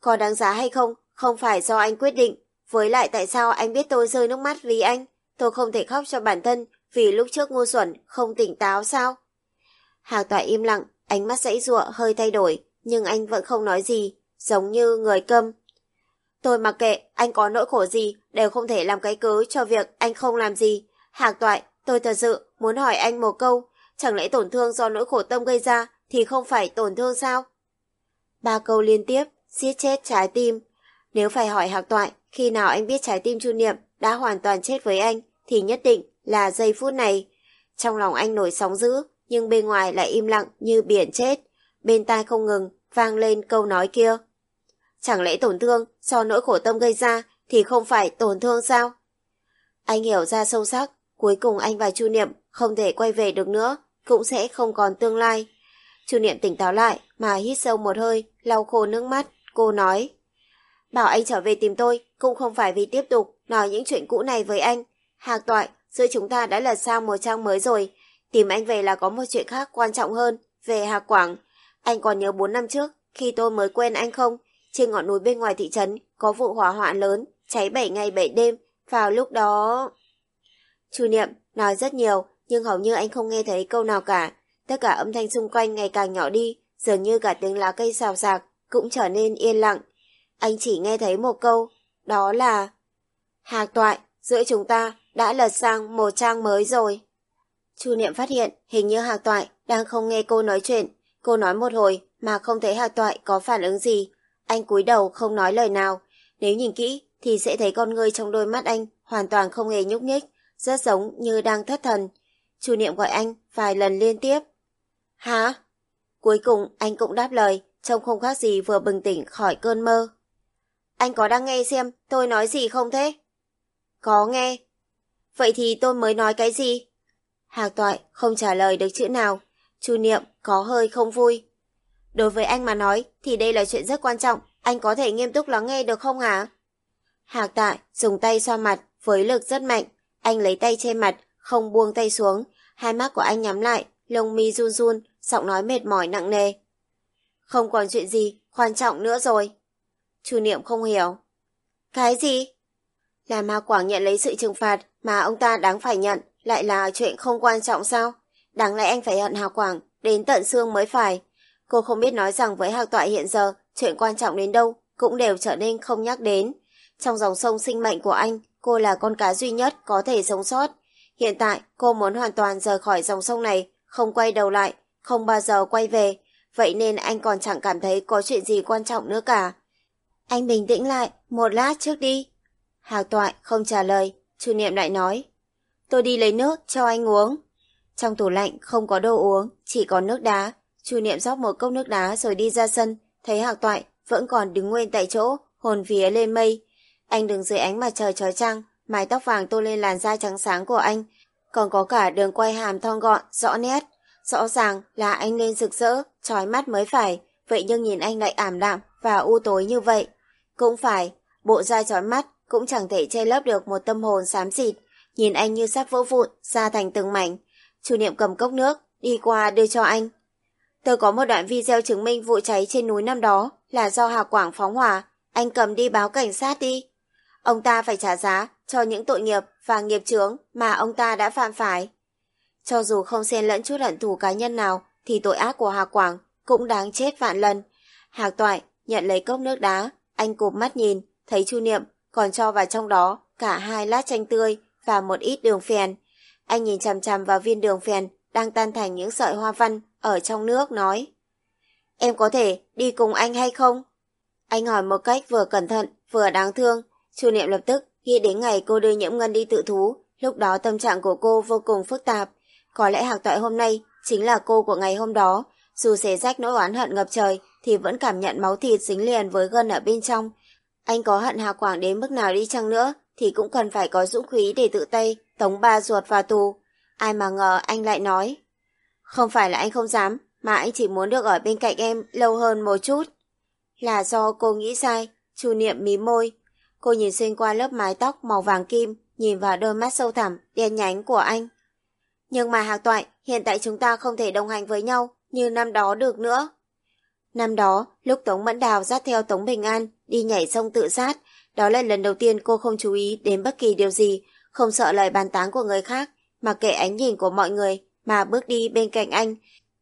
Có đáng giá hay không, không phải do anh quyết định. Với lại tại sao anh biết tôi rơi nước mắt vì anh? Tôi không thể khóc cho bản thân vì lúc trước ngu xuẩn, không tỉnh táo sao? Hạc tọa im lặng, ánh mắt dãy giụa hơi thay đổi, nhưng anh vẫn không nói gì, giống như người câm. Tôi mặc kệ, anh có nỗi khổ gì, đều không thể làm cái cớ cho việc anh không làm gì. Hạc toại, tôi thật sự muốn hỏi anh một câu, chẳng lẽ tổn thương do nỗi khổ tâm gây ra thì không phải tổn thương sao? Ba câu liên tiếp, giết chết trái tim. Nếu phải hỏi Hạc toại, khi nào anh biết trái tim chu niệm đã hoàn toàn chết với anh, thì nhất định là giây phút này. Trong lòng anh nổi sóng dữ, nhưng bên ngoài lại im lặng như biển chết. Bên tai không ngừng, vang lên câu nói kia. Chẳng lẽ tổn thương do nỗi khổ tâm gây ra thì không phải tổn thương sao? Anh hiểu ra sâu sắc, cuối cùng anh và Chu Niệm không thể quay về được nữa, cũng sẽ không còn tương lai. Chu Niệm tỉnh táo lại mà hít sâu một hơi, lau khô nước mắt, cô nói. Bảo anh trở về tìm tôi cũng không phải vì tiếp tục nói những chuyện cũ này với anh. Hạc toại, giữa chúng ta đã lật sang một trang mới rồi. Tìm anh về là có một chuyện khác quan trọng hơn, về Hạc Quảng. Anh còn nhớ 4 năm trước, khi tôi mới quen anh không? Trên ngọn núi bên ngoài thị trấn có vụ hỏa hoạn lớn, cháy 7 ngày 7 đêm. Vào lúc đó... Chu Niệm nói rất nhiều, nhưng hầu như anh không nghe thấy câu nào cả. Tất cả âm thanh xung quanh ngày càng nhỏ đi, dường như cả tiếng lá cây xào xạc cũng trở nên yên lặng. Anh chỉ nghe thấy một câu, đó là Hạc toại, giữa chúng ta đã lật sang một trang mới rồi. Chu Niệm phát hiện hình như Hạc toại đang không nghe cô nói chuyện. Cô nói một hồi mà không thấy Hạc toại có phản ứng gì. Anh cúi đầu không nói lời nào. Nếu nhìn kỹ thì sẽ thấy con ngươi trong đôi mắt anh hoàn toàn không hề nhúc nhích, rất giống như đang thất thần. Chu Niệm gọi anh vài lần liên tiếp. Hả? Cuối cùng anh cũng đáp lời, trông không khác gì vừa bừng tỉnh khỏi cơn mơ. Anh có đang nghe xem tôi nói gì không thế? Có nghe. Vậy thì tôi mới nói cái gì? Hạc toại không trả lời được chữ nào. Chu Niệm có hơi không vui. Đối với anh mà nói thì đây là chuyện rất quan trọng. Anh có thể nghiêm túc lắng nghe được không hả? Hạc Toại dùng tay xoa mặt với lực rất mạnh. Anh lấy tay che mặt, không buông tay xuống. Hai mắt của anh nhắm lại, lông mi run run, giọng nói mệt mỏi nặng nề. Không còn chuyện gì quan trọng nữa rồi. Chu Niệm không hiểu. Cái gì? Là Ma Quảng nhận lấy sự trừng phạt mà ông ta đáng phải nhận lại là chuyện không quan trọng sao? Đáng lẽ anh phải hận Hà Quảng đến tận xương mới phải. Cô không biết nói rằng với Hạc Toại hiện giờ chuyện quan trọng đến đâu cũng đều trở nên không nhắc đến. Trong dòng sông sinh mệnh của anh, cô là con cá duy nhất có thể sống sót. Hiện tại, cô muốn hoàn toàn rời khỏi dòng sông này, không quay đầu lại, không bao giờ quay về. Vậy nên anh còn chẳng cảm thấy có chuyện gì quan trọng nữa cả. Anh bình tĩnh lại, một lát trước đi. Hạc toại không trả lời, Chu niệm lại nói. Tôi đi lấy nước cho anh uống. Trong tủ lạnh không có đồ uống, chỉ có nước đá. Chu niệm rót một cốc nước đá rồi đi ra sân, thấy Hạc toại vẫn còn đứng nguyên tại chỗ, hồn vía lên mây. Anh đứng dưới ánh mặt trời trói trăng, mái tóc vàng tô lên làn da trắng sáng của anh, còn có cả đường quay hàm thon gọn, rõ nét. Rõ ràng là anh nên rực rỡ, trói mắt mới phải, vậy nhưng nhìn anh lại ảm đạm và u tối như vậy. Cũng phải, bộ da trói mắt cũng chẳng thể che lấp được một tâm hồn xám xịt, nhìn anh như sắp vỡ vụn, ra thành từng mảnh. Chủ niệm cầm cốc nước, đi qua đưa cho anh. Tôi có một đoạn video chứng minh vụ cháy trên núi năm đó là do Hà Quảng phóng hỏa, anh cầm đi báo cảnh sát đi. Ông ta phải trả giá cho những tội nghiệp và nghiệp chướng mà ông ta đã phạm phải. Cho dù không xen lẫn chút hận thù cá nhân nào, thì tội ác của hà Quảng cũng đáng chết vạn lần. Hạc Toại nhận lấy cốc nước đá, anh cụp mắt nhìn, thấy Chu Niệm còn cho vào trong đó cả hai lát chanh tươi và một ít đường phèn. Anh nhìn chằm chằm vào viên đường phèn đang tan thành những sợi hoa văn ở trong nước, nói, Em có thể đi cùng anh hay không? Anh hỏi một cách vừa cẩn thận, vừa đáng thương. Chu Niệm lập tức nghĩ đến ngày cô đưa Nhiễm Ngân đi tự thú. Lúc đó tâm trạng của cô vô cùng phức tạp. Có lẽ hạc toại hôm nay chính là cô của ngày hôm đó. Dù xé rách nỗi oán hận ngập trời thì vẫn cảm nhận máu thịt dính liền với gân ở bên trong. Anh có hận Hà Quảng đến mức nào đi chăng nữa thì cũng cần phải có dũng khí để tự tay tống ba ruột vào tù. Ai mà ngờ anh lại nói. Không phải là anh không dám, mà anh chỉ muốn được ở bên cạnh em lâu hơn một chút. Là do cô nghĩ sai, chu niệm mí môi. Cô nhìn xuyên qua lớp mái tóc màu vàng kim, nhìn vào đôi mắt sâu thẳm, đen nhánh của anh. Nhưng mà Hạc Toại, hiện tại chúng ta không thể đồng hành với nhau như năm đó được nữa. Năm đó, lúc Tống Mẫn Đào dắt theo Tống Bình An đi nhảy sông tự sát, đó là lần đầu tiên cô không chú ý đến bất kỳ điều gì, không sợ lời bàn tán của người khác, mà kệ ánh nhìn của mọi người, mà bước đi bên cạnh anh,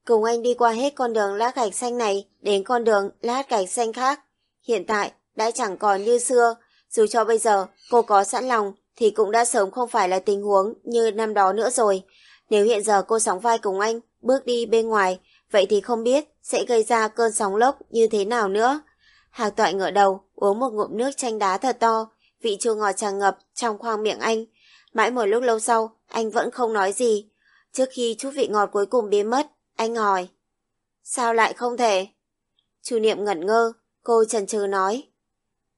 cùng anh đi qua hết con đường lát gạch xanh này đến con đường lát gạch xanh khác. Hiện tại, đã chẳng còn như xưa, dù cho bây giờ cô có sẵn lòng thì cũng đã sớm không phải là tình huống như năm đó nữa rồi. Nếu hiện giờ cô sóng vai cùng anh, bước đi bên ngoài, vậy thì không biết sẽ gây ra cơn sóng lốc như thế nào nữa. Hạc toại ngửa đầu, uống một ngụm nước chanh đá thật to, vị chua ngọt tràn ngập trong khoang miệng anh. Mãi một lúc lâu sau, anh vẫn không nói gì. Trước khi chút vị ngọt cuối cùng biến mất, anh hỏi. Sao lại không thể? Chu Niệm ngẩn ngơ, cô chần chừ nói.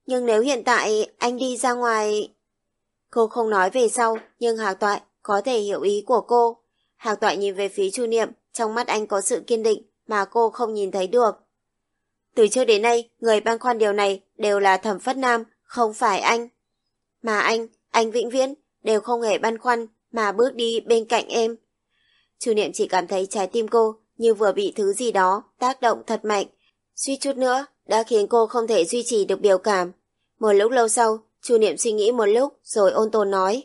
Nhưng nếu hiện tại anh đi ra ngoài... Cô không nói về sau, nhưng Hạc Toại có thể hiểu ý của cô. Hạc Toại nhìn về phía Chu Niệm, trong mắt anh có sự kiên định mà cô không nhìn thấy được. Từ trước đến nay, người băn khoăn điều này đều là thẩm phất nam, không phải anh. Mà anh, anh vĩnh viễn, đều không hề băn khoăn mà bước đi bên cạnh em. Chu Niệm chỉ cảm thấy trái tim cô như vừa bị thứ gì đó tác động thật mạnh. Suy chút nữa đã khiến cô không thể duy trì được biểu cảm. Một lúc lâu sau, Chu Niệm suy nghĩ một lúc rồi ôn tồn nói.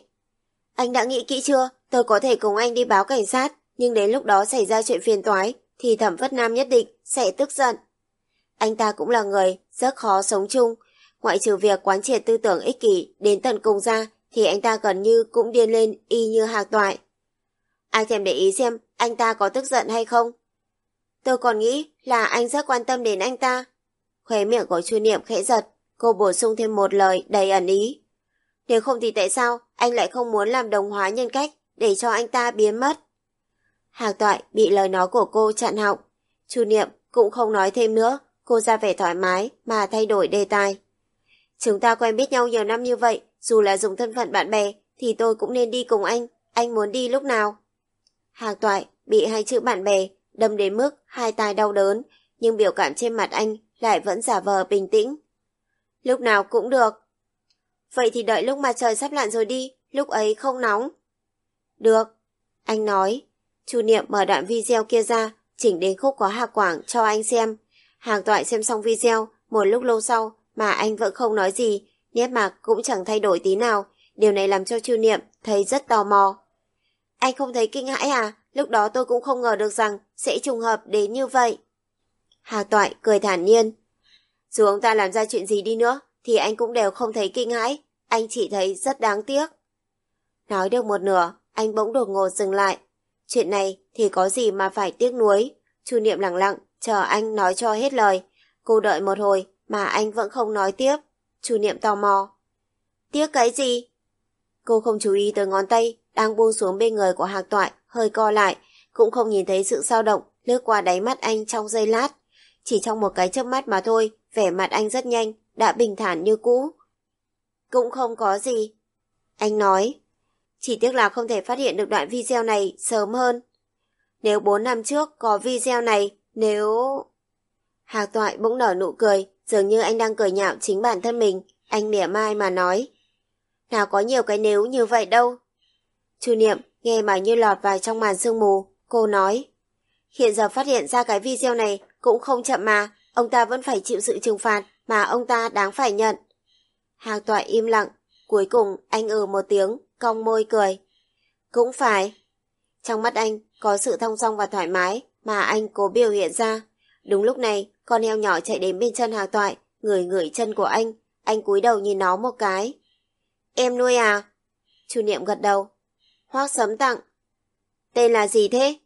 Anh đã nghĩ kỹ chưa? Tôi có thể cùng anh đi báo cảnh sát, nhưng đến lúc đó xảy ra chuyện phiền toái thì thẩm phất nam nhất định sẽ tức giận. Anh ta cũng là người rất khó sống chung, ngoại trừ việc quán triệt tư tưởng ích kỷ đến tận cùng ra thì anh ta gần như cũng điên lên y như hạc toại. Ai thèm để ý xem anh ta có tức giận hay không? Tôi còn nghĩ là anh rất quan tâm đến anh ta. Khóe miệng của Chu Niệm khẽ giật, cô bổ sung thêm một lời đầy ẩn ý. Nếu không thì tại sao anh lại không muốn làm đồng hóa nhân cách để cho anh ta biến mất? Hạc toại bị lời nói của cô chặn họng. Chu Niệm cũng không nói thêm nữa, cô ra vẻ thoải mái mà thay đổi đề tài. Chúng ta quen biết nhau nhiều năm như vậy, dù là dùng thân phận bạn bè thì tôi cũng nên đi cùng anh, anh muốn đi lúc nào? hàng toại bị hai chữ bạn bè đâm đến mức hai tai đau đớn, nhưng biểu cảm trên mặt anh lại vẫn giả vờ bình tĩnh. Lúc nào cũng được. Vậy thì đợi lúc mặt trời sắp lặn rồi đi, lúc ấy không nóng. Được, anh nói. Chu Niệm mở đoạn video kia ra, chỉnh đến khúc có hà Quảng cho anh xem. Hàng Toại xem xong video, một lúc lâu sau mà anh vẫn không nói gì, nét mặt cũng chẳng thay đổi tí nào. Điều này làm cho Chu Niệm thấy rất tò mò. Anh không thấy kinh hãi à? Lúc đó tôi cũng không ngờ được rằng sẽ trùng hợp đến như vậy. Hà Toại cười thản nhiên. Dù ông ta làm ra chuyện gì đi nữa, thì anh cũng đều không thấy kinh hãi. Anh chỉ thấy rất đáng tiếc. Nói được một nửa, anh bỗng đột ngột dừng lại. Chuyện này thì có gì mà phải tiếc nuối. Chu Niệm lặng lặng, chờ anh nói cho hết lời. Cô đợi một hồi mà anh vẫn không nói tiếp. Chu Niệm tò mò. Tiếc cái gì? Cô không chú ý tới ngón tay đang buông xuống bên người của Hạc Toại, hơi co lại, cũng không nhìn thấy sự dao động lướt qua đáy mắt anh trong giây lát. Chỉ trong một cái chớp mắt mà thôi, vẻ mặt anh rất nhanh, đã bình thản như cũ. Cũng không có gì. Anh nói, chỉ tiếc là không thể phát hiện được đoạn video này sớm hơn. Nếu 4 năm trước có video này, nếu... Hạc Toại bỗng nở nụ cười, dường như anh đang cười nhạo chính bản thân mình. Anh mỉa mai mà nói. Nào có nhiều cái nếu như vậy đâu. Chu Niệm nghe mà như lọt vào trong màn sương mù. Cô nói. Hiện giờ phát hiện ra cái video này cũng không chậm mà. Ông ta vẫn phải chịu sự trừng phạt mà ông ta đáng phải nhận. Hạc Toại im lặng. Cuối cùng anh ừ một tiếng, cong môi cười. Cũng phải. Trong mắt anh có sự thong dong và thoải mái mà anh cố biểu hiện ra. Đúng lúc này, con heo nhỏ chạy đến bên chân Hà Toại, ngửi ngửi chân của anh. Anh cúi đầu nhìn nó một cái. Em nuôi à? Chu Niệm gật đầu. Hoác sấm tặng. Tên là gì thế?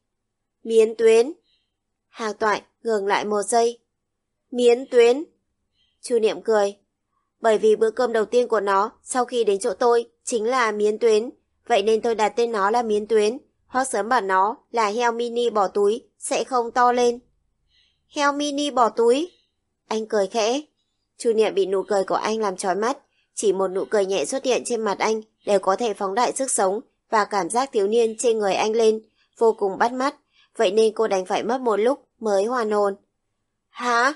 Miến tuyến. Hà toại ngừng lại một giây. Miến tuyến. Chu Niệm cười. Bởi vì bữa cơm đầu tiên của nó sau khi đến chỗ tôi chính là miến tuyến. Vậy nên tôi đặt tên nó là miến tuyến. Hoác sớm bảo nó là heo mini bỏ túi, sẽ không to lên. Heo mini bỏ túi. Anh cười khẽ. Chu Niệm bị nụ cười của anh làm trói mắt. Chỉ một nụ cười nhẹ xuất hiện trên mặt anh đều có thể phóng đại sức sống và cảm giác thiếu niên trên người anh lên, vô cùng bắt mắt. Vậy nên cô đành phải mất một lúc mới hoàn hồn. Hả?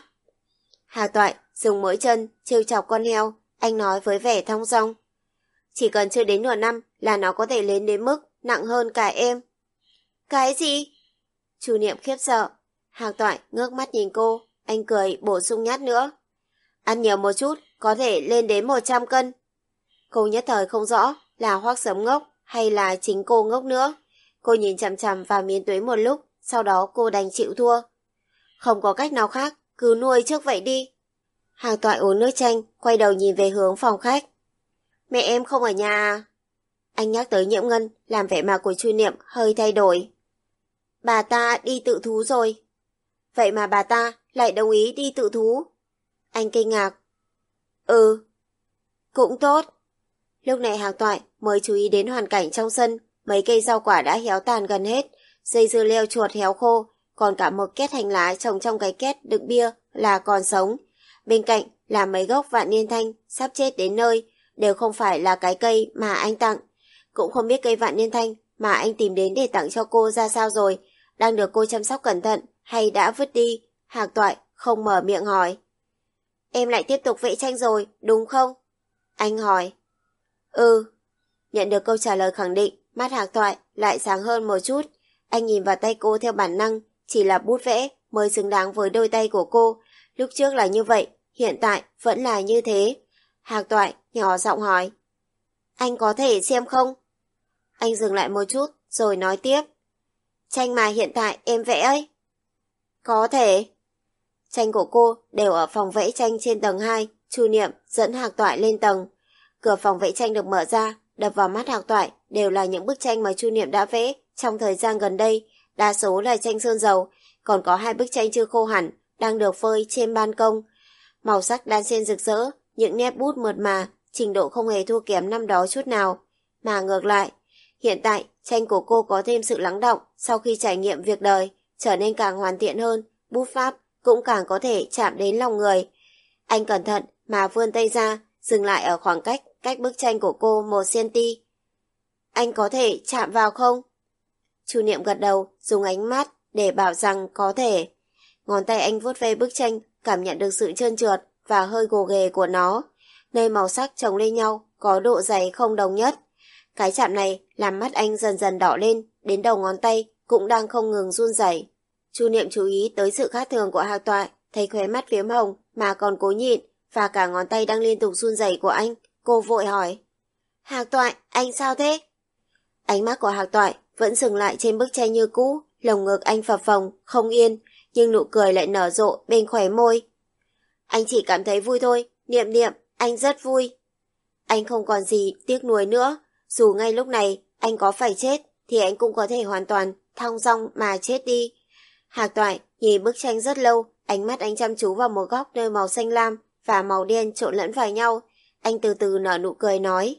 Hà Toại dùng mỗi chân trêu chọc con heo, anh nói với vẻ thong dong. Chỉ cần chưa đến nửa năm là nó có thể lên đến mức nặng hơn cả em. Cái gì? Chu Niệm khiếp sợ. hàng Toại ngước mắt nhìn cô, anh cười bổ sung nhát nữa. Ăn nhiều một chút, có thể lên đến 100 cân. Cô nhất thời không rõ là hoác sớm ngốc hay là chính cô ngốc nữa. Cô nhìn chằm chằm vào miến tuế một lúc, sau đó cô đành chịu thua. Không có cách nào khác, cứ nuôi trước vậy đi. Hàng toại uống nước chanh, quay đầu nhìn về hướng phòng khách. Mẹ em không ở nhà à? Anh nhắc tới nhiễm ngân, làm vẻ mặt của Chu Niệm hơi thay đổi. Bà ta đi tự thú rồi. Vậy mà bà ta lại đồng ý đi tự thú. Anh kinh ngạc. Ừ. Cũng tốt. Lúc này hàng toại mới chú ý đến hoàn cảnh trong sân, mấy cây rau quả đã héo tàn gần hết, dây dưa leo chuột héo khô, còn cả một két hành lá trồng trong cái két đựng bia là còn sống. Bên cạnh là mấy gốc vạn niên thanh sắp chết đến nơi, đều không phải là cái cây mà anh tặng. Cũng không biết cây vạn niên thanh mà anh tìm đến để tặng cho cô ra sao rồi, đang được cô chăm sóc cẩn thận hay đã vứt đi, hạc toại không mở miệng hỏi. Em lại tiếp tục vẽ tranh rồi, đúng không? Anh hỏi. Ừ. Nhận được câu trả lời khẳng định, mắt hạc Toại lại sáng hơn một chút. Anh nhìn vào tay cô theo bản năng, chỉ là bút vẽ mới xứng đáng với đôi tay của cô. Lúc trước là như vậy, hiện tại vẫn là như thế. Hạc toại nhỏ giọng hỏi. Anh có thể xem không? Anh dừng lại một chút, rồi nói tiếp. Tranh mà hiện tại em vẽ ấy. Có thể. Tranh của cô đều ở phòng vẽ tranh trên tầng 2, Chu Niệm dẫn Hạc Toại lên tầng. Cửa phòng vẽ tranh được mở ra, đập vào mắt Hạc Toại đều là những bức tranh mà Chu Niệm đã vẽ trong thời gian gần đây, đa số là tranh sơn dầu, còn có hai bức tranh chưa khô hẳn, đang được phơi trên ban công. Màu sắc đan xen rực rỡ, những nét bút mượt mà, trình độ không hề thua kém năm đó chút nào. Mà ngược lại, hiện tại tranh của cô có thêm sự lắng động sau khi trải nghiệm việc đời, trở nên càng hoàn thiện hơn, bút pháp cũng càng có thể chạm đến lòng người. Anh cẩn thận mà vươn tay ra, dừng lại ở khoảng cách cách bức tranh của cô một cm. Anh có thể chạm vào không? Chu Niệm gật đầu, dùng ánh mắt để bảo rằng có thể. Ngón tay anh vuốt ve bức tranh, cảm nhận được sự trơn trượt và hơi gồ ghề của nó. Nơi màu sắc chồng lên nhau, có độ dày không đồng nhất. Cái chạm này làm mắt anh dần dần đỏ lên, đến đầu ngón tay cũng đang không ngừng run rẩy. Chu Niệm chú ý tới sự khác thường của Hạc Toại, thấy khóe mắt phiếm hồng mà còn cố nhịn và cả ngón tay đang liên tục run rẩy của anh. Cô vội hỏi. Hạc Toại, anh sao thế? Ánh mắt của Hạc Toại vẫn dừng lại trên bức tranh như cũ, lồng ngực anh phập phồng, không yên, nhưng nụ cười lại nở rộ bên khóe môi. Anh chỉ cảm thấy vui thôi, niệm niệm, anh rất vui. Anh không còn gì tiếc nuối nữa, dù ngay lúc này anh có phải chết thì anh cũng có thể hoàn toàn thong dong mà chết đi. Hạc Toại nhìn bức tranh rất lâu, ánh mắt anh chăm chú vào một góc nơi màu xanh lam và màu đen trộn lẫn vào nhau. Anh từ từ nở nụ cười nói.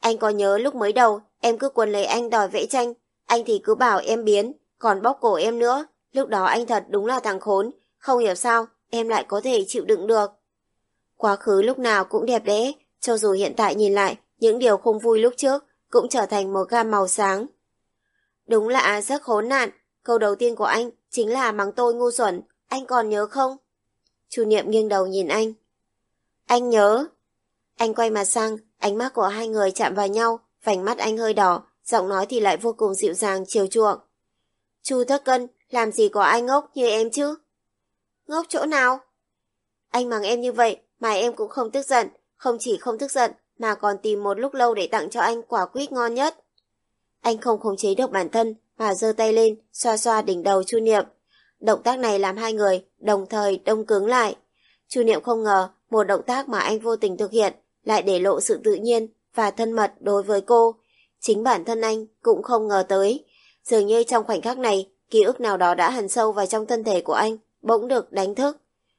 Anh có nhớ lúc mới đầu em cứ quần lấy anh đòi vẽ tranh, anh thì cứ bảo em biến, còn bóc cổ em nữa. Lúc đó anh thật đúng là thằng khốn, không hiểu sao em lại có thể chịu đựng được. Quá khứ lúc nào cũng đẹp đẽ, cho dù hiện tại nhìn lại, những điều không vui lúc trước cũng trở thành một gam màu sáng. Đúng là rất khốn nạn, câu đầu tiên của anh chính là mắng tôi ngu xuẩn, anh còn nhớ không? Chu Niệm nghiêng đầu nhìn anh. Anh nhớ. Anh quay mặt sang, ánh mắt của hai người chạm vào nhau, vành mắt anh hơi đỏ, giọng nói thì lại vô cùng dịu dàng chiều chuộng. Chu Thất Cân, làm gì có ai ngốc như em chứ? Ngốc chỗ nào? Anh mắng em như vậy mà em cũng không tức giận, không chỉ không tức giận mà còn tìm một lúc lâu để tặng cho anh quả quýt ngon nhất. Anh không khống chế được bản thân mà giơ tay lên, xoa xoa đỉnh đầu Chu Niệm. Động tác này làm hai người đồng thời đông cứng lại. Chu Niệm không ngờ một động tác mà anh vô tình thực hiện lại để lộ sự tự nhiên và thân mật đối với cô. Chính bản thân anh cũng không ngờ tới. Dường như trong khoảnh khắc này, ký ức nào đó đã hằn sâu vào trong thân thể của anh, bỗng được đánh thức.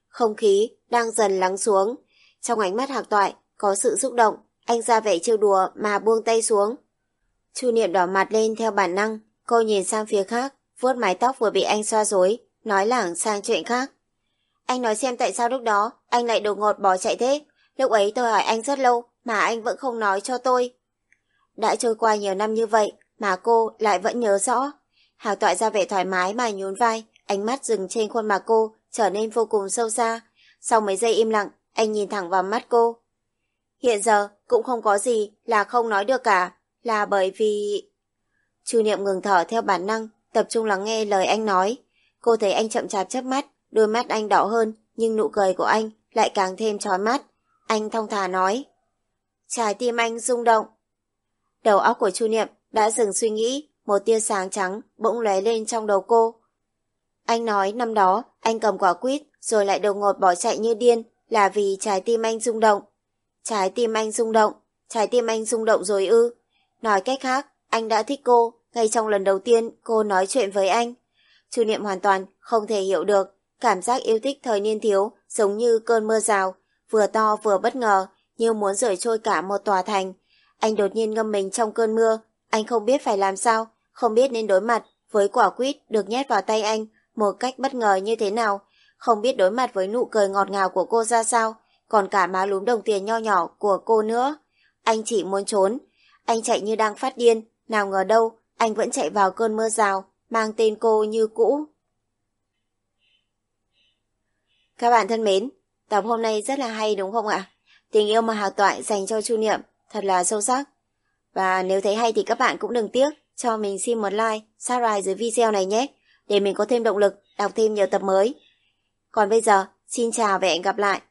Không khí đang dần lắng xuống. Trong ánh mắt hạc toại có sự xúc động, anh ra vẻ trêu đùa mà buông tay xuống. Chu Niệm đỏ mặt lên theo bản năng, cô nhìn sang phía khác, vuốt mái tóc vừa bị anh xoa rối, nói lảng sang chuyện khác. Anh nói xem tại sao lúc đó anh lại đột ngột bỏ chạy thế. Lúc ấy tôi hỏi anh rất lâu mà anh vẫn không nói cho tôi. Đã trôi qua nhiều năm như vậy mà cô lại vẫn nhớ rõ. Hào toại ra vẻ thoải mái mà nhún vai, ánh mắt dừng trên khuôn mặt cô, trở nên vô cùng sâu xa. Sau mấy giây im lặng, anh nhìn thẳng vào mắt cô. Hiện giờ cũng không có gì là không nói được cả, là bởi vì... Chu Niệm ngừng thở theo bản năng, tập trung lắng nghe lời anh nói. Cô thấy anh chậm chạp chớp mắt, đôi mắt anh đỏ hơn, nhưng nụ cười của anh lại càng thêm trói mắt. Anh thong thả nói. Trái tim anh rung động. Đầu óc của Chu Niệm đã dừng suy nghĩ, một tia sáng trắng bỗng lóe lên trong đầu cô. Anh nói năm đó anh cầm quả quýt rồi lại đột ngột bỏ chạy như điên là vì trái tim anh rung động. Trái tim anh rung động, trái tim anh rung động rồi ư. Nói cách khác, anh đã thích cô. Ngay trong lần đầu tiên cô nói chuyện với anh. Chu Niệm hoàn toàn không thể hiểu được, cảm giác yêu thích thời niên thiếu giống như cơn mưa rào, vừa to vừa bất ngờ, như muốn rời trôi cả một tòa thành. Anh đột nhiên ngâm mình trong cơn mưa, anh không biết phải làm sao, không biết nên đối mặt với quả quýt được nhét vào tay anh một cách bất ngờ như thế nào, không biết đối mặt với nụ cười ngọt ngào của cô ra sao, còn cả má lúm đồng tiền nho nhỏ của cô nữa. Anh chỉ muốn trốn, anh chạy như đang phát điên, nào ngờ đâu, anh vẫn chạy vào cơn mưa rào, mang tên cô như cũ. Các bạn thân mến, tập hôm nay rất là hay đúng không ạ? Tình yêu mà Hà Toại dành cho Chu Niệm thật là sâu sắc. Và nếu thấy hay thì các bạn cũng đừng tiếc cho mình xin một like, subscribe dưới video này nhé, để mình có thêm động lực đọc thêm nhiều tập mới. Còn bây giờ, xin chào và hẹn gặp lại.